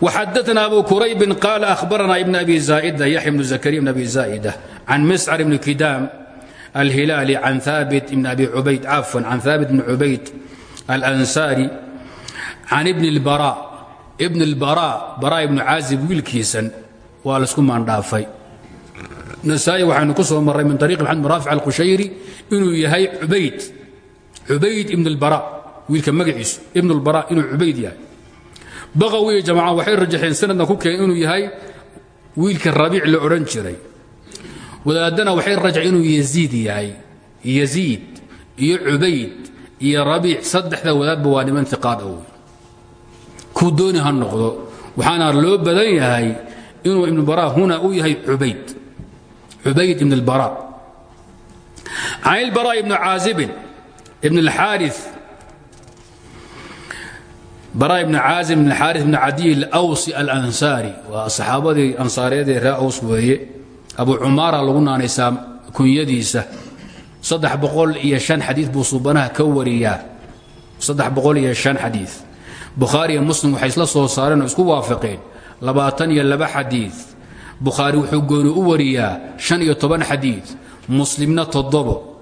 وxadثna أbu كرayb qال أhbarna بن أbi زائدة yaحya بن زكريا بن أbi زائدة عن مسcر بن كdاm الهiلاaلي عن ثابت بن أbi عubayd cafوا عن ثابت بن عubayd الأنsاrي عن بن البراء بن البراء براء بن cاazib wiilkiisan waa laisku maandhaafay nasaa-i waxaynu ku soo marray min ariiqi maxamed maraafic alqushayri inuu yahay ubayd cubayd ibn اlbara wiilka magaciisu ibn اlbara inuu cubayd yahay. Baqawi iyo jamaaca waxay rajaxeen sanadna ku keen inuu yahay wiilka rabiic la odhan jiray. Wadaadana waxay rajaceen inuu yaziid yahay. Yaziid iyo cubayd iyo rabiic saddexda wadaadba waa niman iqaad ow ah kuu dooni ha noqdo. Waxaana loo badan yahay inuu ibnubara huna u yahay cubayd cubayd ibn اlbara can ilbara ibni caazibin ibn اlxaariث bara ibn caazim bn xaari bn cadiy alawsi alansaari waa saxaabadii ansaareedee ree aws weeye abu cumaara lagu naanaysaa kunyadiisa saddex boqol iyo shan xadiid buu suubanaha ka wariyaa saddex boqol iyo shan xadiid bukhaari iyo muslim waxay isla soo saareen oo isku waafaqeen labaatan iyo laba xadiid bukhaari wuxuu gooni u wariyaa shan iyo xadiid muslimna toddobo.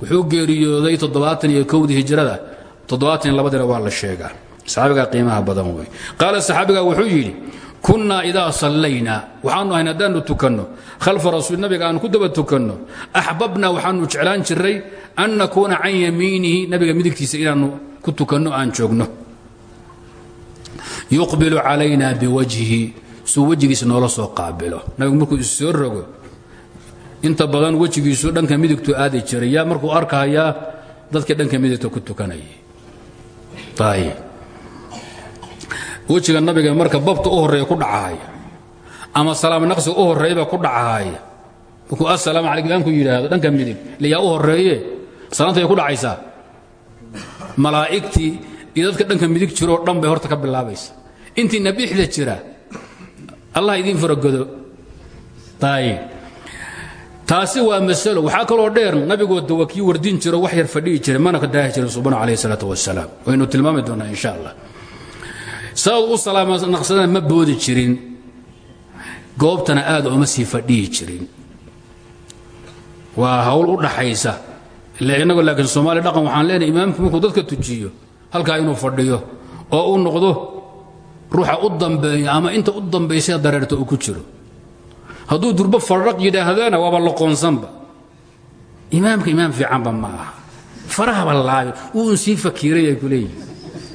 Wuxuu geeriyooday toddobaatan iyo kowdii hijrada. Toddobaatan iyo labadiina waa la sheegaa. Saxaabigaa qiimaha badan wey qaala saxaabigaa wuxuu yidhi kunnaa idaa sallaynaa waxaanu ahayn haddaannu tukanno. Khalfa rasuul nabiga aanu ku daba tukanno. Axbabnaa waxaanu jeclaan jirray an nakuuna can yamiinihi. Nabiga midigtiisa inaannu ku tukanno aan joogno. Yuqbilu calayna biwajhihi suu wejigiisa noola soo qaabilo. Nabigu markuu is soo rogo inta badan wejigiisu dhanka midigtu aadi jiray yaa markuu arkahayaa dadka dhanka midigta ku tukanayay wejiga nabiga marka babta u horreeya ku dhacahaya ama salaam naqsiga u horeeyaba ku dhacahaya markuu assalaamu calaykum imaamku yidhaahdo dhanka midig liyaa u horeeye salaantay ku dhacaysaa. Malaa'igtii iyo dadka dhanka midig jiroo dhan bay horta ka bilaabaysa intiina bixda jira allah idiin faragodo taasi waa masalo. Waxaa kaloo dheer nabigooda waa kii wardin jiro wax yar fadhihi jiray mana ka daahi jirin subana calayh isalaatu wasalaam waynu tilmaami doonaa insha allah. Saad u salaamanaqsadana ma boodi jirin. Goobtana aad uma sii fadhihi jirin. Waa hawl u dhaxaysa. Laakiin soomaaliya dhaqan waxaan leenahay imaamku dadka tujiyo halkaa inuu fadhiyo oo u noqdo ruuxa u dambeeya ama inta u dambaysa dareerta uu ku jiro. Hadduu durbo fardhaq yidhaahdana waaba loqoonsanba imaamka imaam fiicanba ma aha. Farahaba laabi wuu un sii fakiiray ay ku leeyihiin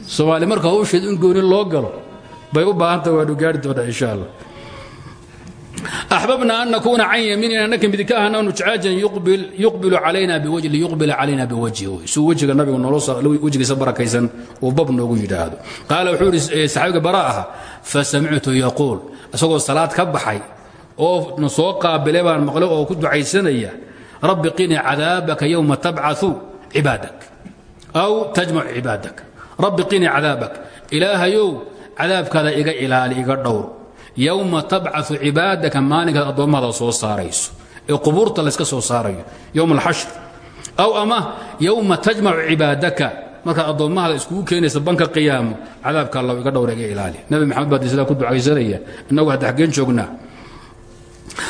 soomaali marka hawsheed in gooni loo galo bay u baahanta waanu gaari doonaa insha allah axbabna an nakuuna can yamiinina nanka midig ka ahna anu jecaajan yuqbilu calayna biwajhi liyuqbila calayna biwajhi suu wejiga nabigu wejigiisa barakaysan uu bab noogu yidhaahdo qaala wuxuu yidhi saxaabiga bara aha fasamictu yaquul isagoo salaad ka baxay oo na soo qaabilay baan maqlay oo ku ducaysanaya rabbi qini cadaabaka yowma tabcau cibaadak aw tajmacu cibaadak rabbi qini cadaabak ilaahayow iga ilaali iga yowma tabcau cibaadaka maalinkaad addoommada soo saarayso ee qubuurta layska soo saarayo yowm alxashr aw ama yowma tajmacu cibaadaka markaad addoommahada iskugu keenaysa banka qiyaamo cadaabka alla iga dhowr iga ilaali nabi maxamed baa sidaa ku ducaysanaya innagu hadda xaggeen joognaa.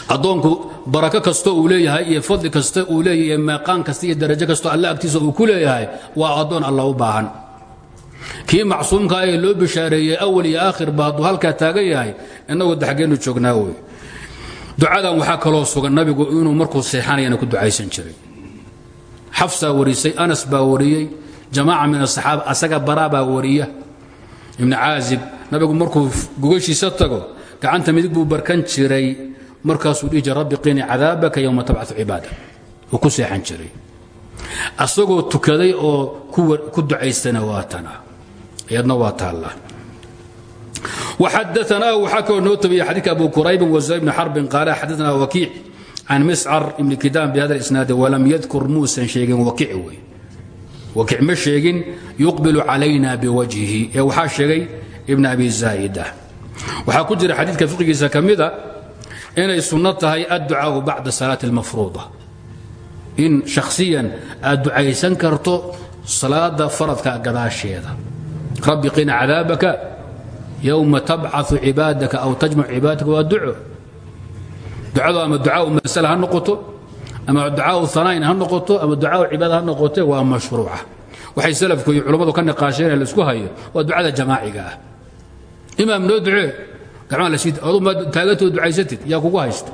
Addoonku barako kasta uu leeyahay iyo fadli kasta uu leeyahay meeqaan kasta iyo darajo kastoo alla agtiisa uu ku leeyahay waa addoon alla u baahan kii macsuumka ee loo bishaareeyey awal iyo aakhirba hadduu halkaa taagan yahay. Innagoo daxgeennu joognaa wey ducadan waxaa kaloo sugan nabigu inuu markuu seexanayana ku ducaysan jiray. Xafsaa warisay anas baa wariyey jamaaca min asaxaaba asaga baraa baa wariya. Ibni caazib nabigu markuu gogashiisa tago gacanta midig buu barkan jiray. Markaasuu dhihi jira rabbi qini cadaabaka yowma tabcau cibaada. Uu ku seexan jiray. Asagoo tukaday oo ku ducaystana waa yadna waa taalla xadaanaa waxaa kaloo noo tabiya xadiika abu quraybin waza bni xarbin qaala xadaanaa wakiic can miscar ibni kidaan bihada isnaadi walam yadkur muusan sheegin wakiic wey wakiic ma sheegin yuqbilu calayna biwajhihi ee waxaa sheegay ibn abi zaa'ida waxaa ku jira xadiidka fiqigiisa ka mida inay sunno tahay adducaau bacda salaati almafruuda in shakhsiyan aad ducaysan karto salaada faradka gadaasheeda rabbi qina cadaabaka yowma tabcau cibaadaka aw tajmac cibaadaka waa duco. Ducadu ama ducaau masala ha noqoto ama ducaau hanayn ha noqoto ama ducaau cibaada ha noqote waa mashruuca. Waxay salafku iyo culammadu ka niqaasheen la isku hayo waa ducada jamaaciga ah. Imaam noo ducee gacmaa la siid adu ma taagatoo ducaysatid yaa kugu haysta.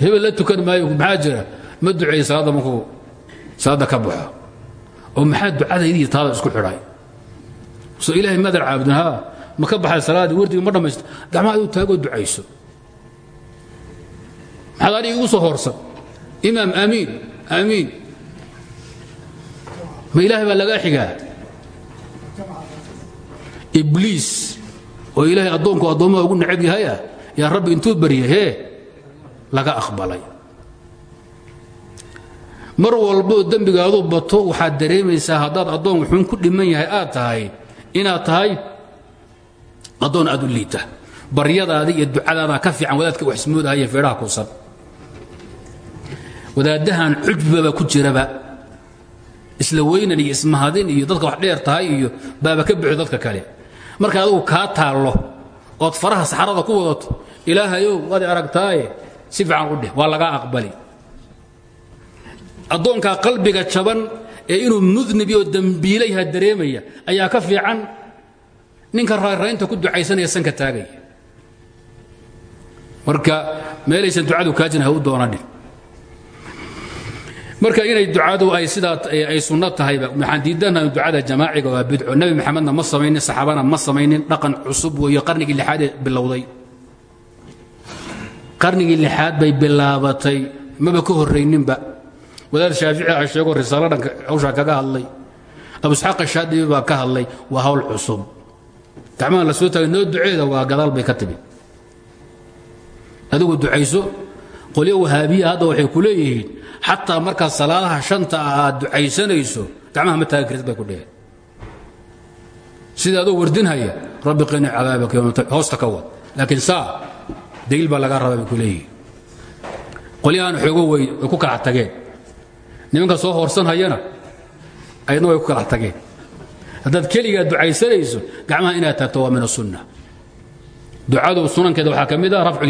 Hebel la tukan maayo maxaa jira? Ma duceeye salaadda markuu salaadda ka baxo oo maxaa ducadaydii taada isku xidhay? Soo ilaahay madar caabudin ha ma ka baxay salaaddii wardigii ma dhammaysto gacmaha aduu taagoo ducayso. Maxaad adiga igu soo hoorsan imaam aamiin aamiin ma ilaahay baa lagaa xigaa? Oo ilaahay addoonku addoommaha ugu necab yahaya yaa rabbi intuu baryay laga aqbalay mar walboo dembigaadu bato waxaad dareemaysaa haddaad addoon xun ku dhiman yahay aad tahay inaad tahay addoon aad u liita. Baryadaada iyo ducadaadaa ka fiican wadaadka wax ismoodahaya feedhaha kuusan. Wadaaddahan cujbaba ku jiraba. Isla weynan iyo ismahadin iyo dadka wax dheer tahay iyo baaba ka buxo dadka kale. Marka adugu kaa taallo ood faraha saxarada ku wadato ilaahayow waad aragtaaye si fiican u dheh waa lagaa aqbali addoonkaa qalbiga jaban ee inuu mudnib oo dembiila yaha dareemaya ayaa ka fiican ninka raaraynta ku ducaysanaya sanka taagaya. Marka meelaysan ducadu kaajin ha u doonadhin marka inay ducadu ay sidaa ay sunno tahayba waxaan diidanahay ducada jamaaciga waa bidco. Nebi maxamedna ma samaynin saxaabana ma samaynin dhaqan cusub weeyo qarnigii lixaad ee bilowday. Qarnigii lixaad bay bilaabatay maba ka horrayninba wadaad shaafici ah sheego risaalo dhanka hawshaa kaga hadlay. Abu isxaaq ashaadibi baa ka hadlay waa hawl cusub. Gacmaha la soo taagay noo duceeda waa gadaal bay ka timi. Adigu ducayso qolyo wahaabiya hadda waxay ku leeyihiin xataa markaad salaadaha shanta aad ducaysanayso gacmaha ma taagi kartid bay ku dheheen. Sida adoo wardinhaya rabbi qini cadaabaka hoosta ka wad. Laakiin saa daliil baa lagaa rabaa bay ku leeyihiin. Qolyahan xoogo way ku kala tageen nimanka soo hoorsanhayana ayadna way ku kala tageen. Haddaad keligaa ducaysanayso gacmaha inaad taagto waa min asunna ducadu sunankeeda waxaa ka mid ah rafcu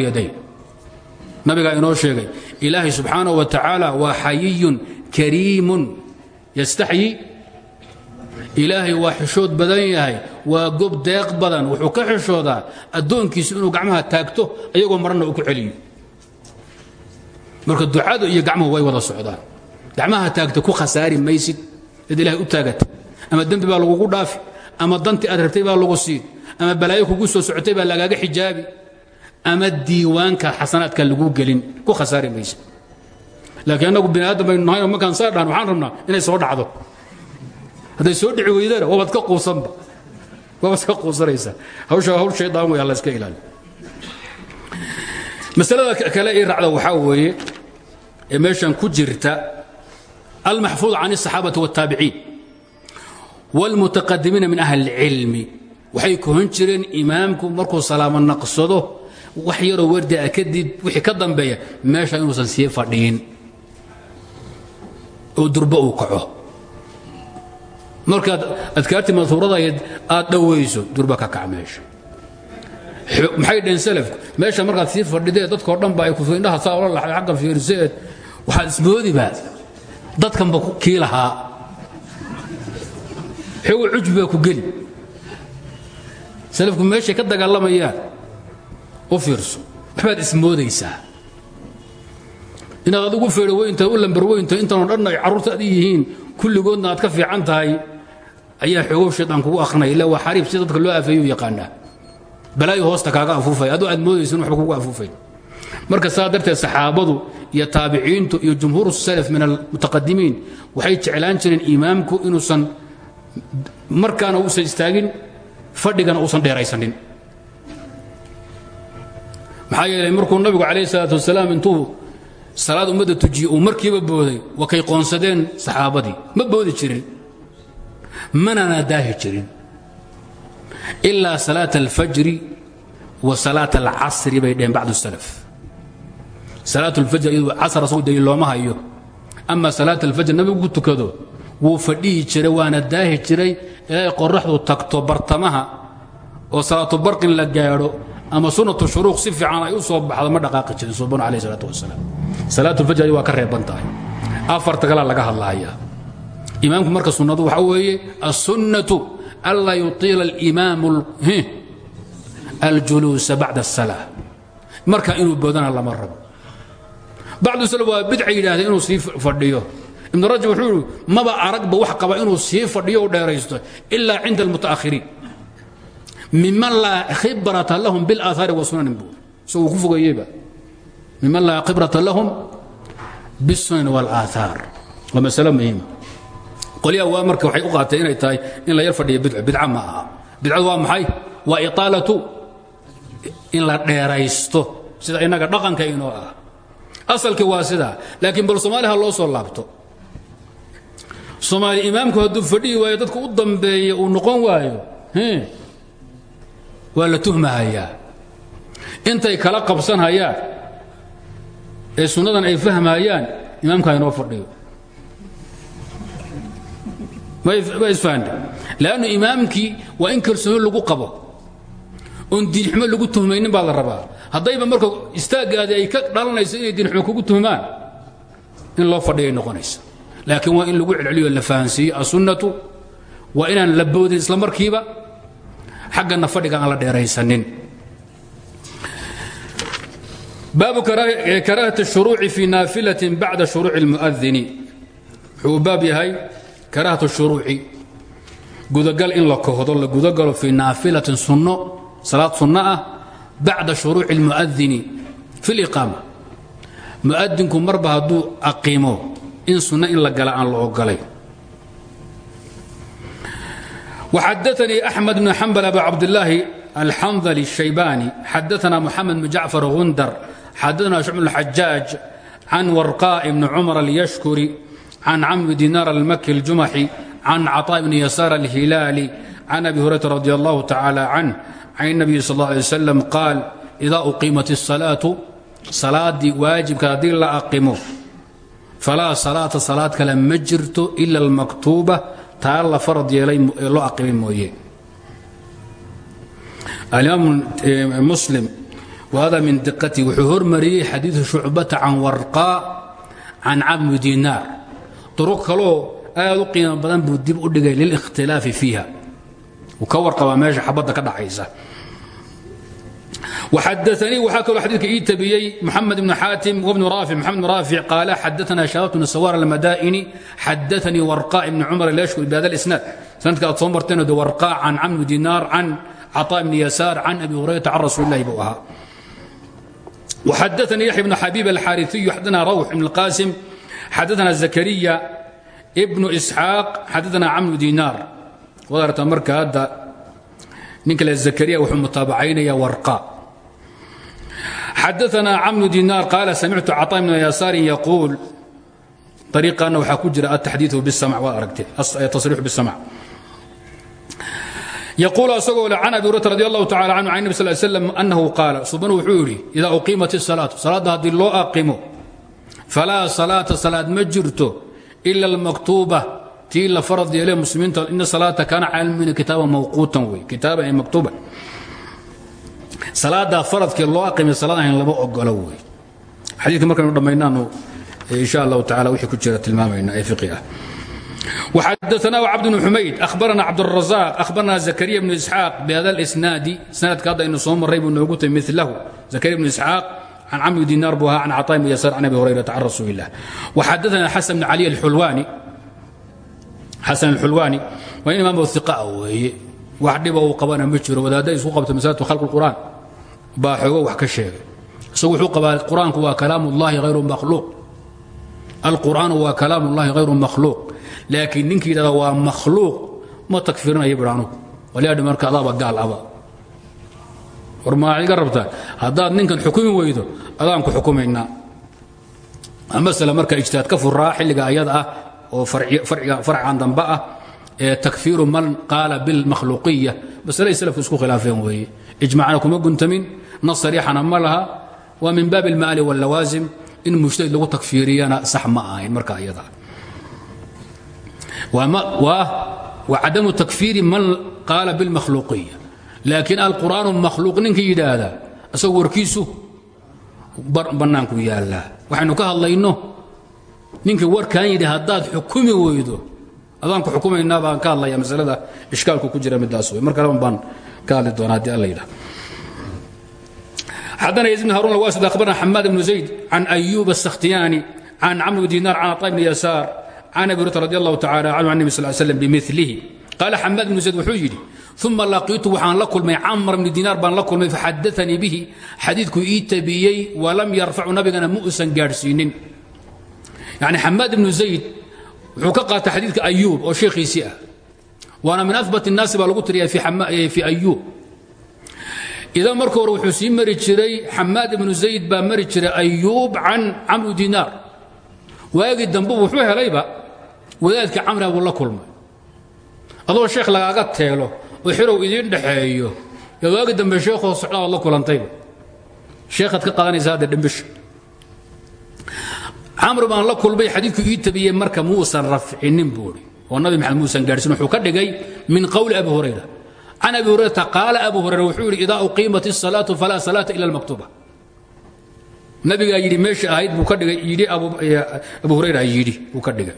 nabigaa inoo sheegay ilaahay subxaanaه wa tacaala waa xayiyun kariimun yastaxyi. Ilaahay waa xishood badan yahay waa gob deeq badan wuxuu ka xishoodaa addoonkiisu inuu gacmaha taagto ayagoo marana uu ku celiyo. Marka ducadu iyo gacmuhu way wada socdaan gacmaha taagta ku khasaari maysid cid ilahay u taagata. Ama dembi baa lagugu dhaafi ama dantii aad rabtay baa lagu siin ama balaayo kugu soo socotay baa lagaaga xijaabi ama diiwaanka xasanaadka lagu gelin ku khasaari maysid. Laakiin annagu bini aadam baynu nahay oo markaan saa dhahan waxaan rabnaa inay soo dhacdo. Hadday soo dhici weydana waabaad ka quusanba. Waabaad ka quusanaysaa hawsha hawl shaydaan wey alla iska ilaali masalada kale ii racda waxaa weeye ee meeshan ku jirta almaxfuud can الصaxaabati والtaabiciin wاlmutaqadimiina min ahli اlcilmi waxay kohon jireen imaamku markuu salaamo naqsado wax yaroo wardi ah kadib wixii ka dambeeya meesha inuusan sii fadhiin oo durbo uu kaco markaad adkaartii masuurada aad dhowayso durba ka kac meesha maxay dhaheen salafku meesha markaad sii fadhidee dadkao dhan ba ay kufindhaha saa ola laxday xagga fiirseed waxaad ismoodiba dadkanba kii lahaa. Xogo cujbi baa ku geli. Salafku meeshay ka dagaalamayaan. U fiirso. Waxbaad ismoodaysaa? Inaad adigu feedho weyntahay u lambar weyntahay intanoo dhanna ay carruurta adi yihiin kulligoodna aad ka fiican tahay ayaa xogow shaydaan kugu akrinaya illa waa xariib si dadka loo afeeyuu yaqaanaa. Balaayo hoosta kaaga afuufay. Aduu aad moodaysin waxba kugu afuufayn marka saa darteed saxaabadu iyo taabiciintu iyo jumhuur salaf min almutaqadimiin waxay jeclaan jireen imaamku inuusan markaana uusan istaagin fadhigana uusan dheeraysanin. Maxaa yeelay markuu nabigu calayh salaatu wasalaam intuu salaad ummadda tujiyey uu markiiba booday waa qoonsadeen saxaabadii? Ma boodi jirin. Manana daahi jirin. Ilaa salaat alfajri wa salaat alcasri bay dheheen bacdu salaf salaat lfajr iyadu casar asagu daliil looma hayo. Ama salaat alfajr nabigu tukado wuu fadhihi jiray waana daahi jiray ilaa qoraxdu tagto bartamaha oo salaatu barqin la gaadho ama sunatu shuruuq si fiican ay u soo baxdo ma dhaqaaqi jirin suubanu aleh salaat wasalaam salaatulfajr iyadu waa ka reeban tahay. Afarta kalaa laga hadlahayaa. Imaamku marka sunnadu waxaa weeye assunnatu anlaa yutiila aliimaamu aljuluusa bacda asala marka inuu badana lama rabo bacdu sal waa bidca yidhahdeen inuu sii fadhiyo ibn rajab wuxuu ihi maba aragba wax qaba inuu sii fadhiyo u dheeraysto ilaa cinda almutaakhiriin miman laa khibrata lahum biاlaahaari wasunanin buu isaguu ku fogeeyeyba miman laa khibrata lahum bالsunan wاlaahaar waa masalo muhiima qolyaha waa marka waxay u qaatay inay tahay in la yar fadhiyo bidco bidca ma aha bidcadu waa maxay waa iطaalatu in la dheeraysto sida innaga dhaqanka inoo ah asalkii waa sidaa laakiin bal soomaaliha loo soo laabto. Soomaali imaamku hadduu fadhihi waayo dadka u dambeeya uu noqon waayo waa la tuhmahayaa. Intay kala qabsanhayaan ee sunnadan ay fahmayaan imaamka inoo fadhiyo. Ma isfahanne leannu imaamkii waa in kalsooni lagu qabo oon diinxumo lagu tuhmaynin baa la rabaa. Haddayba marka istaagaadi ay ka dhalanayso inay diinxumo kugu tuhmaan in loo fadhiya noqonaysa. Laakiin waa in lagu celceliyo la fahansiiyo asunnatu waa inaan la boodin isla markiiba xaggana fadhiga aan la dheeraysanin. Baabu karaahati shuruuci fii naafilatin bacda shuruuci اlmu'adini wuxuu u baab yahay karaahatu shuruuci. Gudagal in la kohdo la gudagalo fii naafilatin sunno salaad sunno ah bacda shuruuci اlmu'adini fi اliqaama mu'adinku marba hadduu aqiimo in sunno in la gala aan la ogolay وxadثnي أحمد بن حنبل أbا cabdاللahi الxنظلي الشhaybاني xadثna محamed بن جعفر غندر xadثna شعب الحجاج عن ورقاء بن عمر اليشكري عن cمر دينار المكي الجمحي عن cطاء بن يسار الهلالي عن أبي هريرة رضي الله تعالى عنه عن النبي صلى الله عليه وسلم قال إذا أقيمت الصلاة salaadii waajibka haddii la aqimo falaa salaata salaad kale ma jirto ila almaktuuba taa la farad yeelay ee loo aqimay mooye alimaam muslim wahada min diqati wuxuu hormariyey xadiidu shucbata can warqaa can cabmi dinaar duruq kaloo aad u qiimo badan buu dib u dhigay lilikhtilaafi fiiha wuu ka warqabaa meesha xabadda ka dhaxaysa وxadثnii waxaa kaloo xadiidka ii tabiyey mxamed بن xaatim وبن raafic mxamed بن raafic qaala xadaثna shahabt بن sawar الmada'ini xadaثanii warqاء بn cumar اlashkuri bhada اlisnaad sanadka aad soo marteen de warqاء can camr dinaar can caطاء بn yasaar can abi hurayrata can rasuul اlahi buu ahaa وxadaثnii yaxya بن xabيb الxاariثiyu xadana rawx بn الqاsim xadaثna زakariya بن إسxاaq xadaثna camr dinaar waad aragtaa marka hadda ninka le zakariya wuxuu mutaabacaynaya warqاء xadaanaa camnu dinaar qaala samictu caطaa bna yaasaarin yaquul ariiqaanna waxaa ku jira ataxdiiu bsam waad aragteen atasriixu bsam yaquul asagoo le can abi hurata radi allahu tacala canhu can nebi sal slam annahu qaala suban wuxuu yidhi idaa uqiimat isalaatu salaadda haddii loo aqimo falaa salaata salaad ma jirto ila almaktuuba tii la farad yeele muslimiinta ina salaata kaana cala lmu'miniina kitaaba mawquutan wey kitaaba ee maktuuba salaadaa faradkii loo aqimay salaad ahayn lama ogolo wey xadiidka markaynu dhammaynaanu insha allahu tacala wixii ku jira tilmaamayna ee fiqi ah وxadثna cبد بن حmayd أhbarna cبدالرزاq أhbarna زكريا بن إسحاaq بhada الإsناadi sanadka hadda aynu soo maray buu noogu tay milahu زكريا بن إسحاaq can cmr dinar buu ahaa can caطاء بن يسار can abi هurayرaةa can rasuuli الlah وxadثna xaسن بن علي الxulwani xaسن الxulwani waa in imaam ثiقa weeye wax dhiba uu qabana ma jiro. Wadaadda isku qabta masaajidku khalqu qur'aan baa xoogo wax ka sheegay. Isagu wuxuu qabaa qur'aanku waa kalaamullahi hayru makhluuq. Alqur'aanu waa kalaamullahi hayru makhluuq. Laakiin ninkii yidhahda waa makhluuq ma tagfirinayo bidh anugu. Waliadhi marka adaaba gaal aba. War maa iga rabtaa haddaad ninkan xukumi weydo adaan ku xukumaynaa masala marka ijtihaad ka furaa xilliga ayada ah oo farcigan damba ah takfiiru man qaala bilmakhluuqiya masalay salafku isku khilaafeen weeye. Ijmacna kuma guntamin nas sariixana ma laha. Waa min baabi almaali wallawaasim in mujtahid lagu takfiiriyana sax ma ahayn marka ayada waa cadamu takfiiri man qaala bilmakhluuqiya laakiin alqur'aanu makhluuq ninka yidhaahda isagoo warkiisu bannaanku yaallaa. Waxaynu ka hadlayno ninka warkan yidhi haddaad xukumi weydo adaan ku xukumaynaa baan ka hadlaya masalada ishkaalku ku jira midaas wey mar baan ka doonaa haddii alla yidhah xadana yaid bn harun alwasud akhbarna xamaad bnu zayd can ayuub asakhtiyaani can camr bn dinaar can cata bni yasaar can abi hurata radi allahu tacala canhu can nebi sal slam bimilihi qaala zayd wuxuu yidhi uma laqiitu waxaan la kulmay camr bni dinaar baan la kulmay faxadaanii bihi. Xadiidkuu ii tabiyey walam yarfacu nabigana ma uusan yani xamaad bnu zayd wuxuu ka qaata xadiidka ayuub oo sheekhiisii ah? Waana min abat الnaasi baa lagu tiriya fi eh, ayuub idan marka hore wuxuu sii mari jiray xamaad ibnu zayd baa mari jiray ayuub can camru dinaar. Waagii dambubu wuxuu helayba wadaadka camra buu la adoo sheekh lagaaga teelo oo xirow dhaxeeyo waagi dambe sheekhoo socdaa oad la kulantayba. Sheekhaad ka qadanaysa hadda camr baan la kulmay xadiidku ii tabiyey marka muusan rafcinin buuri oo nabi maxamed muusan gaadhsin wuxuu ka dhigay min qowli abi hurayra. Can abi hurayrata qaala abu hurayra wuxuu yidhi idaa uqiimat الsalaatu falaa salaata ila almaktuba nabigaa yidhi meesha ahayd buu ka dhigay yidhi abu hurayra yidhi buu ka dhigay.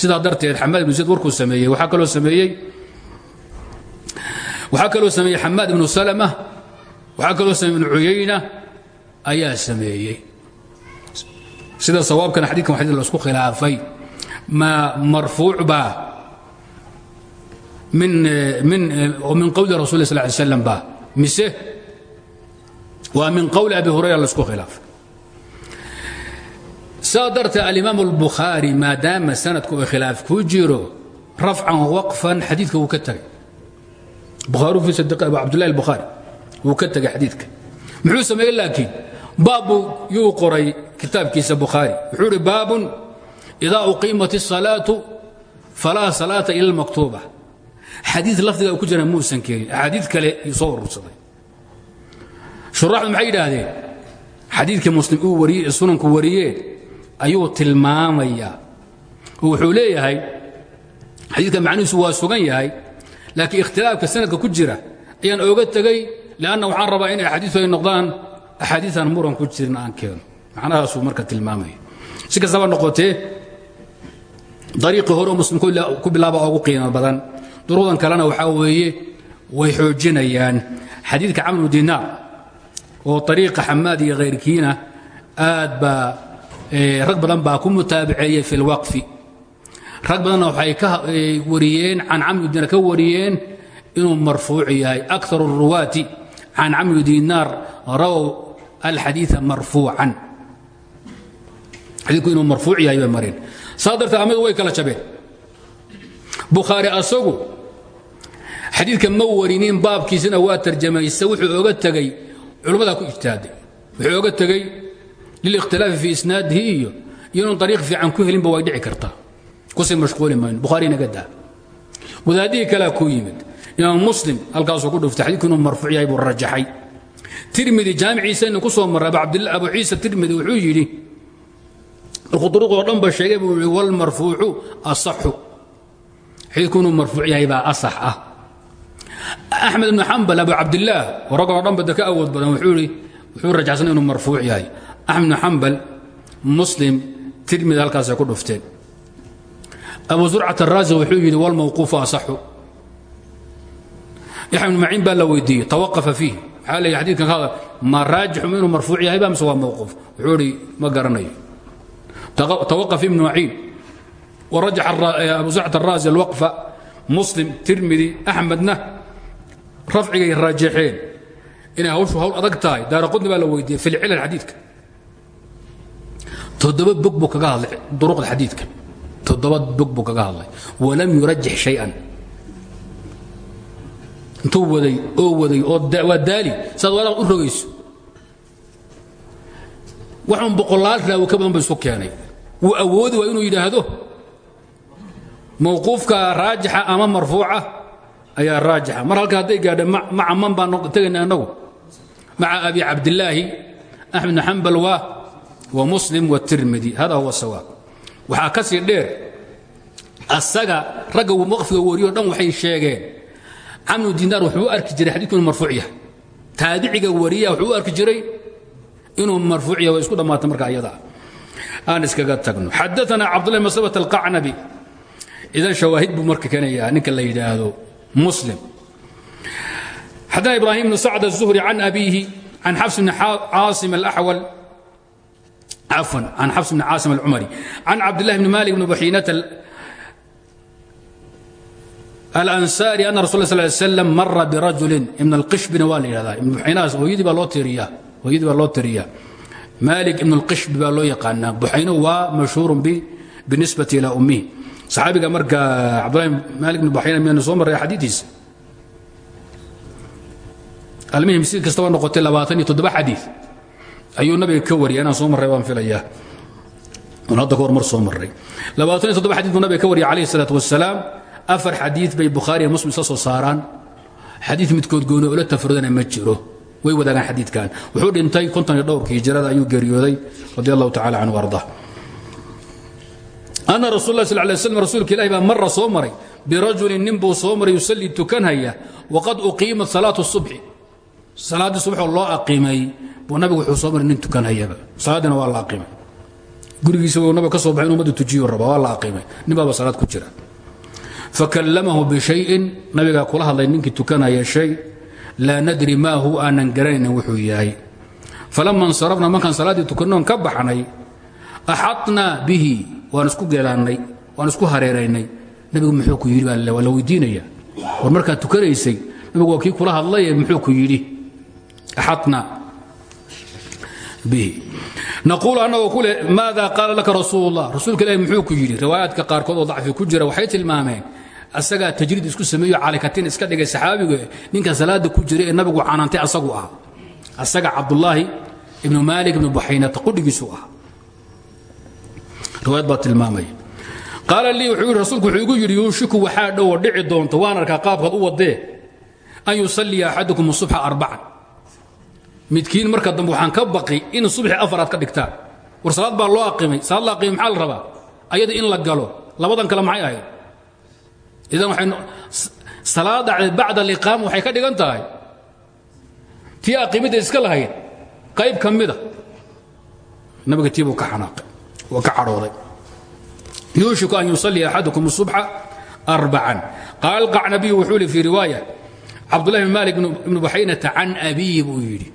Sidaa darteed xamaad ibnu zayd warkuu sameeyey waxaa kaloo sameeyey waxaa kaloo sameeyey xamaad ibnu salama waxaa kaloo sameeyey ibnu cuyayna ayaa sameeyey sida sawaabkana xadiidkan xadiid la isku khilaafay. Ma marfuuc baa min qowli rasul sal lay slam baa mise waa min qowli abi hurayra la isku khilaafay. Saa dartee alimaam اlbukhaari maadaama sanadku u khilaaf ku jiro rafcan waqfan xadiidka wuu ka tegay bukhaari fi cabdullahi albukhaari wuu ka tegay xadiidka. Muxuu sameeyey laakiin kitaabkiisa bukhaari wuxuu ihi baabun idaa uqiimat الsalaatu falaa salaata ila اlmaktuuba xadiid lafdiga ku jira muusan keenin axaadiid kale yuu soo urursaday shuraaxdu maxay yidhaahdeen xadiidkii muslim uu wariyey sunanku wariyeen ayuu tilmaamayaa oo wuxuu leeyahay xadiidka macnihiisu waa sugan yahay laakiin ikhtilaafka sanadka ku jira ayaan ooga tegey leanna waxaan rabaa inay axaadiisu ay noqdaan axaadiisan muran ku jirin aan keeno macnahaasuu marka tilmaamaya si kastaba noqotee dariiqii hore oo muslimka ku bilaaba ugu qiimo badan. Duruudan kalena waxaa weeye way xoojinayaan. Xadiidka camru dinaar oo ariiqa xamaad iyo khayrkiina aad baa rag badan baa ku mutaabiceeyey fi lwaqfi rag badanna waxay ka wariyeen can camru dinaar ka wariyeen inuu marfuuc yahay. Akar اruwaati can camru dinaar rawow alxadiiثa marfuucan xadiidku inuu marfuuc yahay bay mareen. Saa darteed amadu way kala jabeen. Bukhaari asagu xadiidka ma warinin baabkiisina waa tarjamaysa wuxuu oga tegey culummadaa ku ijtihaaday wuxuu oga tegey lilikhtilaafi fii isnaadihi iyo iyo inun ariiq fiican ku helinba way dhici kartaa. Kusii mashquuli mayno bukhaari inaga daa. Wadaadihii kalea ku yimid imaam muslim halkaasuu ku dhuftay xadiidku inuu marfuuc yahay buu rajaxay. Tirmidi jaamiciisayna ku soo marray abu ciisa tirmidi wuxuu yidhi alkhuduruqoo dhan ba sheegay buu yidhi walmarfuucu asaxu. Xadiidku inuu marfuuc yahay baa asax ah. Axmed ibnu xambal abu cabdilaah oo ragganoo dhan bada ka awood badan wuxuu ihi wuxuu rajaxsan inuu marfuuc yahay. Axmed ibnu xambal muslim tirmidi halkaasay ku dhufteen. Abu zurcat araasi wuxuu yidhi walmawquufu asaxu. Yaxya ibnu maciin baa la weydiiyey tawaqafa fiih. Waxaa leeyahy xadidkan ka hadal ma raajixu inuu marfuuc yahay ba mise waa mawquuf? Wuxuu ihi ma garanayo tawaqaf ibnu maciin warajax abu zurcat araasi alwaqfa muslim tirmidi axmedna rafcigay raajaxeen inay hawshu hawl adag tahay. Daara qudni baa la weydiiyey fi lcilal xadiidka. Toddoba bog buu kaga hadlay duruqda xadiidka. Toddoba bog buu kaga hadlay. Walam yurajix shay-an. Intuu waday oo waday oo waa daali. Saad walaaq u rogayso waxun boqolaal raawi ka badan ba isu keenay. Wuu awoodi waa inuu yidhaahdo mawquufka raajixa ama marfuuca ayaa raajixa. Mar halka hadday gaadha maca man baan tegayna annagu. Maca abi cabdillaahi axmed bn xambal waa wa muslim watirmidi hada huwa sawaab. Waxaa ka sii dheer asaga ragga waqfiga wariyo dhan waxay sheegeen camnu dinaar wuxuu u arki jiray xadiidku inuu marfuuc yahay. Taabiciga wariya wuxuu u arki jiray inuu marfuuc yahay isku dhammaatay marka ayada. Aan iskaga tagno. Xadaana cabdullahi masabat alqacnabi. Idan shawaahid buu marka keenayaa ninka la yidhaahdo muslim. Xadaana ibraahim bnu sacd الzuhri can abiihi can xafs bni caasim alaxwal cafwan can xafs bni caasim alcumari. Can cabdillahi bni malik bni buxiinata alansaari ana rasul sl slam mara birajulin ibn alqishbina waa la yidhahdaa. Ibn buxaynahaas hooyadii baa loo tiriyaa hooyadii baa loo tiriyaa malik ibn اlqishbi baa loo yaqaanaa buxayno waa mashhuurun binisbati ilaa ummihi saxaabiga marka cabdullahi malik ibn buxayna miyanu soo marray xadiidiisa almihim si kastaba noqotay labaatan iyo toddoba xadiid ayuu nabiga ka wariyay anaan soo marray waan filayaa on hadda ka hor mar soo marray labaatan iyo toddoba xadid buu nabiga ka wariyay calayhi الsalaatu wasalaam afar xadiid bay bukhaari iyo muslim isla soo saaraan xadiid midkood gooni oo la tafrudana ma jiro way wadaagaan xadiidkan. Wuxuu dhintay konton iyo dhowrkii hijrada ayuu geeriyooday radi allahu tacala canhu arda ana rasul lah sal lay slam rasuulka ilahi baa mara soo maray. Birajulin nin buu soo maray yusallii tukanhaya waqad uqiimat salaatu subxi salaaddii subaxoo loo aqiimay buu nabigu wuxuu soo maray nin tukanhayaba salaaddiina waa la aqiimay. Gurigiisa buu nabiga ka soo baxay in ummaddu tujiyo raba waa la aqiimay. Nin baaba salaad ku jira. Fakallamahu bishayin nabigaa kula hadlay ninkii tukanaya shay laa nadri maa hu aanan garanaynin wuxuu yahay. Falama insarafna markaan salaaddii tukannoon ka baxnay axadnaa bihi waan isku geelaannay waan isku hareeraynay. Nabigu muxuu ku yidhi baa la weydiinaya war markaad tukanaysay nabigu waa kii kula hadlaye muxuu ku yidhi axadnaa bihi. Naquulu annagoo ku leh maada qaala laka rasuul ullah rasuulka ilahi muxuu ku yidhi riwaayaadka qaarkood oo dacfi ku jira waxay tilmaameen asagaa tajriid isku sameeyo calikatin iska dhigay saxaabiga ninka salaada ku jira ee nabigu canaantay asagu ah asaga cabdulaahi ibnu maalik ibnu buxaynata qudhigiisu ah riwaayad baa tilmaamaya qaala lii wuxuu yidhi rasuulku wuxuu igu yidhi yuushiku waxaa dhowo dhici doonta waan arkaa qaabkaad u wadee an yusalliya axadukum subxa arbacan midkiin marka dambe waxaan ka baqi in subxi afar ka dhigtaan war salaad baa loo aqimay. Salaad la aqimay maxaa la ayada in la galo labadan kale maxay ahayd idan salaad dhacday bacda aliqaama waxay ka dhigan tahay. Tii aqimidda iska lahayd qayb ka mida nabiga tii buu ka xanaaqay waa ka cadhooday yuushiku an yusalliya axadukum subxa arbacan qaala alqacnabiyu wuxuu li fii riwaaya cabdullahi bn malik ibnu buxaynata can abiyi buu yidhi.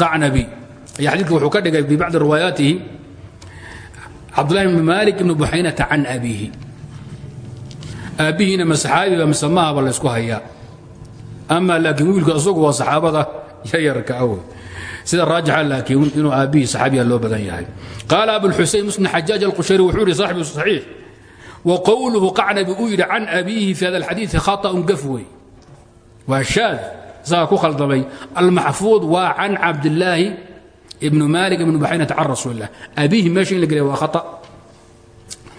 Qacnabi ayaa xadiidka wuxuu ka dhigay bibacdi riwaayaatihi cabdullahi bn malik ibnu buxaynata can abiihi aabbihiina ma saxaabiba mise mahaba la ysku hayaa. Ama laakiin wiilku isagu waa saxaabada yayarka awoy sida raajixa laakiin inuu aabbihii saxaabiya loo badan yahay. Qaala abulxusein muslim xajaaj alqushari wuxuu yidhi saaxibu saxiix. Wa qowluhu qacnabi uu yidhi can abiihi fi hada alxadiidi khata'un gaf wey waa shaad isagaa ku khaldamay. Almaxfuud waa can cabdillaahi ibnu maalik ibnu buxaynata can rasuuli illah abiihi meesha in la gelaya waa khata.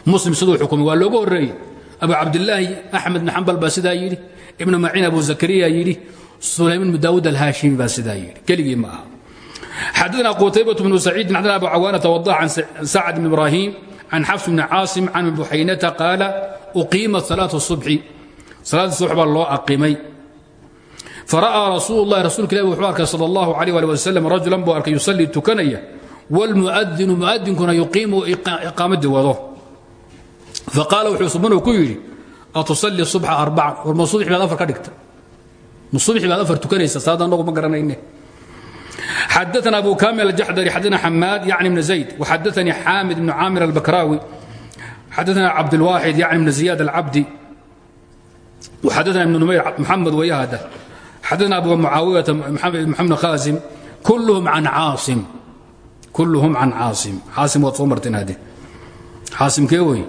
Muslim siduu xukumay waa looga horreeyey abu cabdilaahi axmed bn xambal baa sidaa yidhi ibnu maciin abu zakariya yidhi sulaym bnu daawud alhaashimi baa sidaa yidhi keligii ma aha xadana qutaybة bnu saciidin xadana abu cawaanata wadax can sacd bn ibrahim can xafs bni caasim can buxaynata qaala uqiimat salaat الصubxi salaadii subax baa loo aqimay fara'aa rasuul اllahi rasuulka ilahi wuxuu arkay salى اllahu عalيه ali wasalam rajulan buu arkay yusallii tukanaya wاlmuadinu muadinkuna yuqiimu iqaamadii wado faqaala wuxuu subanu ku yidhi atusallii subxa arbaan warma subaxii baad afar ka dhigta? Ma subaxii baad afar tukanaysa? Salaadda annagu ma garanayne xadaana abu kamil aljaxdari xadaana xamaad yacni bna zayd waxadaanii xaamid bnu caamir albakraawi xadaana cabdulwaaxid yacni bna ziyaad alcabdi waxadaana ibnu numayr maxamed wayahada xadaana abu mucaawiyata maxamed khaasim kulluhum can caasim kulluhum can caasim. Caasim waad soo marteen hadde caasimkee wey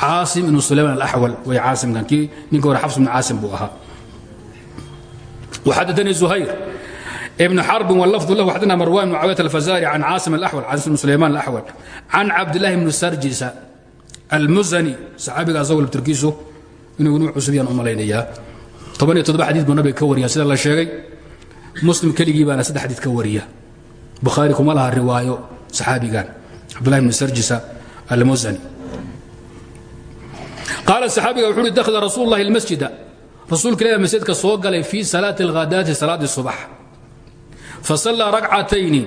caasim ibnu sulayman alaxwal way caasimkan kii ninka hore xafs ibnu caasim buu ahaa وxadثnي زhayر بن xرب واللفظ لh xdna مروان بن معاوية الفزاري عن cاaصم الأحول cاaصم سليمان الأحول عن cabداللahi بن سrجس المزني صxaabiga asagoo laftirkiisu inuu inuu cusub yaan u malaynayaa toban iyo toddoba xadiid buu nabiga ka wariya sida la sheegay muslim keligii baana saddex xadiid ka wariya bukhaari kuma laha riwaayo saxaabigan cabdullahi bn sarjisa almusani qaala saxaabiga wuxuu uhi dakhla rasuul llahi almasjida rasuulka masjidka soo galay fii salaati alghadaati salaadii subax fasallaa racatayni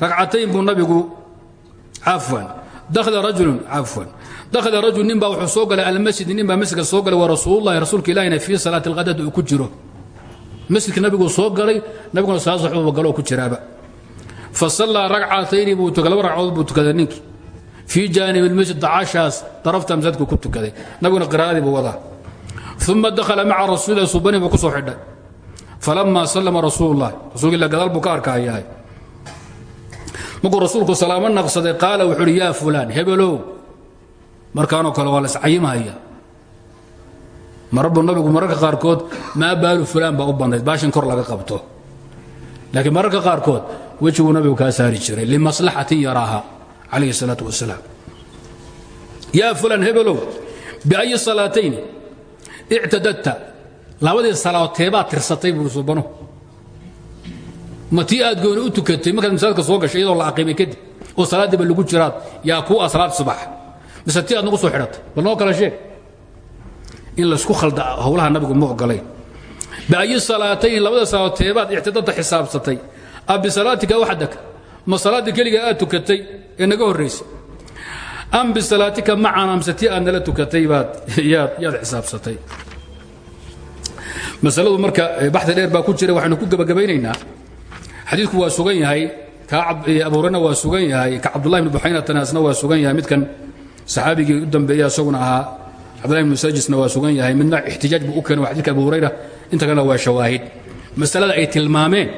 ragcatayn buu nabigu cafwan dakhla rajulun cafwan dakhla rajul nin wuxuu soo galay almasjid nin masjidka soo galay waa rasuulullahi rasuulka ilahina fii salaati alghadaati uu ku jiro masjidka nabiguu soo galay nabiguna salaad galoo ku jiraaba fasallaa ragcatayni buu tukay laba ragcadood buu ninkii fii jaanib almasjid dacashaas darafta masaajidku ku tukaday. Nabiguna qiraa'adii buu wadaa. Uma dakhala maca rasuulilah subani buu ku soo xidhay. Falamaa sallama rasuulullahi. Rasuulka ila gadaal buu ka arkahayahay markuu rasuulku salaamo naqsaday qaala wuxuu uhi yaa fulaan hebelow. Markaanoo kale waa la iscayimhaya mararbu nabigu mararka qaarkood maa baalu fulaan baa u bannayd baashin kor laga qabto. Laakiin mararka qaarkood wejiguu nabigu kaa saari jiray limaslaxatin yaraaha calayhi salaatu wasalaam yaa fulaan hebelow biayi salaatayni ictadadta labadii salaadood teebaad tirsatay buu subano ma tii aad gooni u tukatay markaad masaajidka soo gashay iyadoo la aqimay kadib oo salaaddiiba lagu jiraad yaa kuu ah salaad subax mise tii aad nagu soo xidhatay bal noo kala sheeg in laysku khalda howlaha nabigu ma ogolayn biayi salaatayn labada salaadood teebaad ictidadta xisaabsatay a bisalaatika waxdaka ma salaaddii keliga aad tukatay ee naga horraysay am bisalaatika macana mise tii aad nala tukatay yaad xisaabsatay. Masaladu marka baxdi dheer baa ku jira waxaynu ku gebagabaynaynaa xadiidku waa sugan yahay ka abuurana waa sugan yahay ka cabdullahi bn buxaynatanaasna waa sugan yahay midkan saxaabigii u dambeeya isaguna ahaa cabdullahi bn sajisna waa sugan yahay midna ixtijaaj buu u keenay waa xadidka abu hurayra inta kalena waa shawaahid. Masalada ay tilmaameen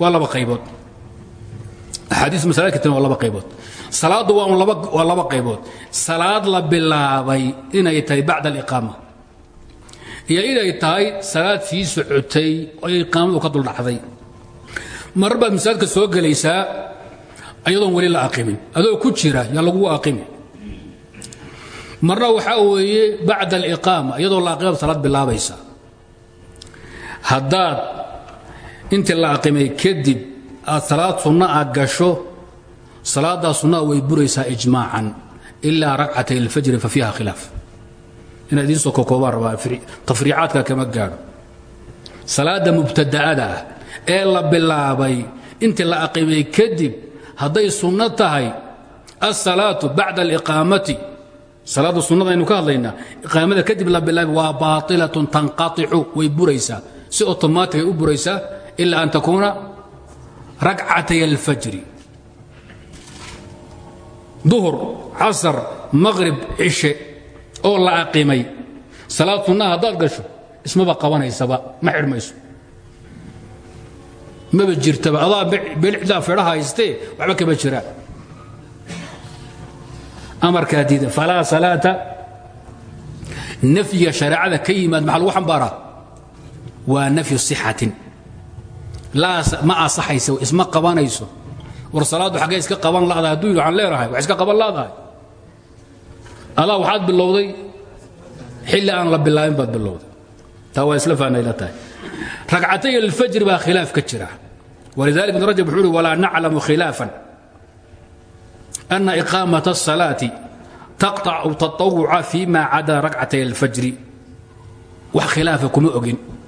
waa laba qaybood axaadiis masalada ka tilmaam waa laba qaybood. Salaaddu waa waa laba qaybood. Salaad la bilaabay inay tahay bacda aliqaama. Iyo inay tahay salaad sii socotay oo iqaamadu ka duldhacday marar baad masaajidka soo gelaysaa ayadoon weli la aqimin. Adoo ku jira yaa lagugu aqimi marna waxaa weeye bacda aliqaama iyadoo la aqimad salaad bilaabaysa. Haddaad intii la aqimay kadib aad salaad sunna a gasho salaaddaa sunnaa way buraysaa ijmaacan ilaa ragcatay alfajri fa fiiha khilaaf. Inaad idiin soo kokoobaan rabaa tafriicaadka kama gaadho. Salaadda mubtada'ada ah ee la bilaabay intii la aqimay kadib hadday sunno tahay asalaatu bacda aliqaamati salaadda sunnada aynu ka hadlaynaa iqaamada kadib la bilaabay waa baailatun tanqaicu way buraysaa. Si otomaatigay u buraysaa ilaa an takuuna ragcatay alfajri duhur casar maqrib cishe oo la aqimay salaad sunnaha haddaad gasho ismaba qabanaysaba ma xidhmayso maba jirtaba adaa belixdaa fedhaha haystee waxba kama jiraan amarkaa diida falaa salaata nafyiga shareecada ka yimaad maxaa lagu xambaaraa waa nafyu sixatin ma asaxaysa isma qabanayso war salaaddu xaggee iska qaban ladahay hadduu yidhi waxaan leenahay wax iska qaban ladahay adaa waxaad bilowday xilli aan la bilaabin baad bilowday taa waa isla faanayla tahay ragcatay alfajri baa khilaaf ka jira walidalik ibn rajab wuxuu uhi walaa naclamu khilaafan ana iqaamaة الصalaaةi taqطacu taطawuca fima cada ragcatay alfajri wax khilaafa kuma ogin waa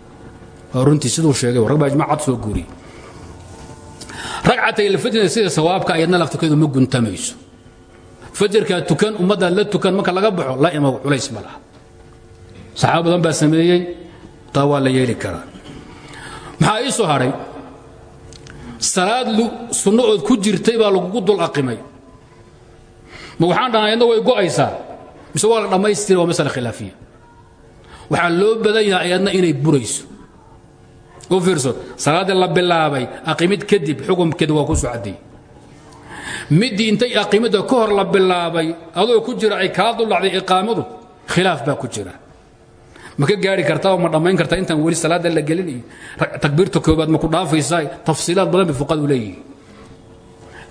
runtii siduu sheegay rag baa ijmac cad soo guuriyey ragcatay alfajrina sida sawaabka ayadna laftirkeedu ma guntamayso. Fajarkaa tukan ummaddaad la tukan marka laga baxo la imow culays ma laha. Baa sameeyey taa waa la maxaa ii soo salaad sunno ood ku jirtay baa lagugu dul aqimay. Ma waxaan dhahnaa way go'aysaa. Mise waa la dhammaystira waa masale khilaafiya. Waxaa loo badan yahay ayadna inay burayso u fiirso salaaddii la bilaabay aqimid kadib xukumkeeda waa ku soo caddeeyey intay aqimidda ka hor la bilaabay adoo ku jira ay kaa duldhacday iqaamadu khilaaf baa ku jira. Ma ka gaari kartaa ma dhammayn kartaa intaan weli salaada la gelin? Iyo takbiirta koobaad ma ku dhaafaysaa tafsiilaad badan bay fuqadu leeyihiin.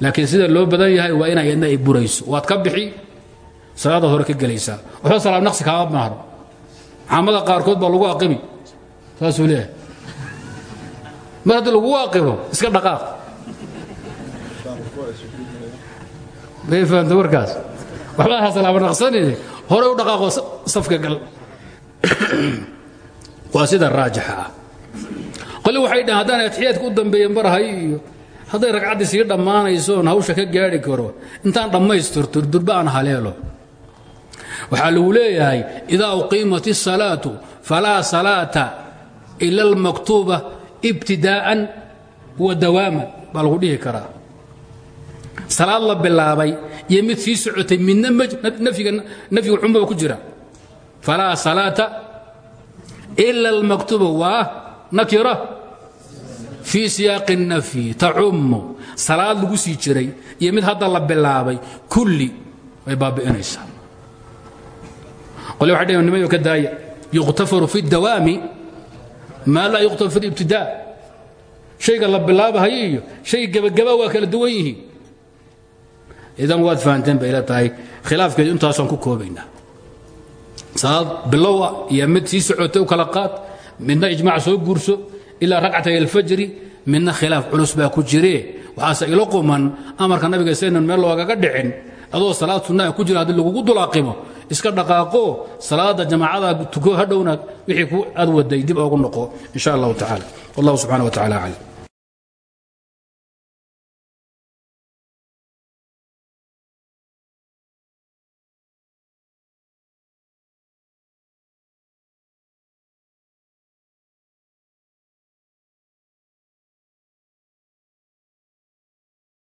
Laakiin sida loo badan yahay waa yadna ay burayso. Waad ka bixi salaada hore ka gelaysaa. Waxba salaam naqsi kaama maahno caamada qaarkood baa lagu aqimi. Saasuu leeyahay mar haddii lagu waaqibo iska dhaqaaq. May fahamta warkaas? Waxba ahaasan abnaqsanine horey u dhaqaaqoo safka gal. Waa sida raajixa ah. waxay dhahan haddaan atixiyaadka u barahay iyo hadday ragcaddii sii hawsha ka gaadhi karo intaan dhammaystirto durba haleelo. Waxaa lagu leeyahay idaa uqiimat isalaatu falaa salaata ila almaktuuba ibtidaaan wa dawaaman baa lagu dhihi karaa. Salaad la bilaabay iyo mid sii socotay midna nafyiga cumaba ku jira. Falaa salaata ila almaktuba waa nakira. Fii siyaaqi اnafyi tacummu. Salaad lagu sii jiray iyo mid hadda la bilaabay kulli way baabi'inaysaa. Qole waxay dhn nimayo ka daaya yuqtafaru fi اdawaami maa laa yuqtafaru fi اlibtidaa shayga la bilaabahayo iyo shay gebagaba waa kala duwan yihiin. Idan waad fahanteen bay ila tahay. Khilaafkeedu intaasaan ku koobaynaa. Salaad bilowa iyo mid sii socotay u kala qaad midna ijmaac soo guurso ilaa ragcatay alfajri midna khilaaf culus baa ku jiree waxaase ilo quman amarka nabiga saynan meel loogaga dhicin adoo salaad sunnaha ku jira haddii lagugu dulaaqimo iska dhaqaaqo salaada jamaacada tuko hadhowna wixii ku aad waday dib oogu noqo in sha allahu tacaala. Wallahu subxana wa tacala aclam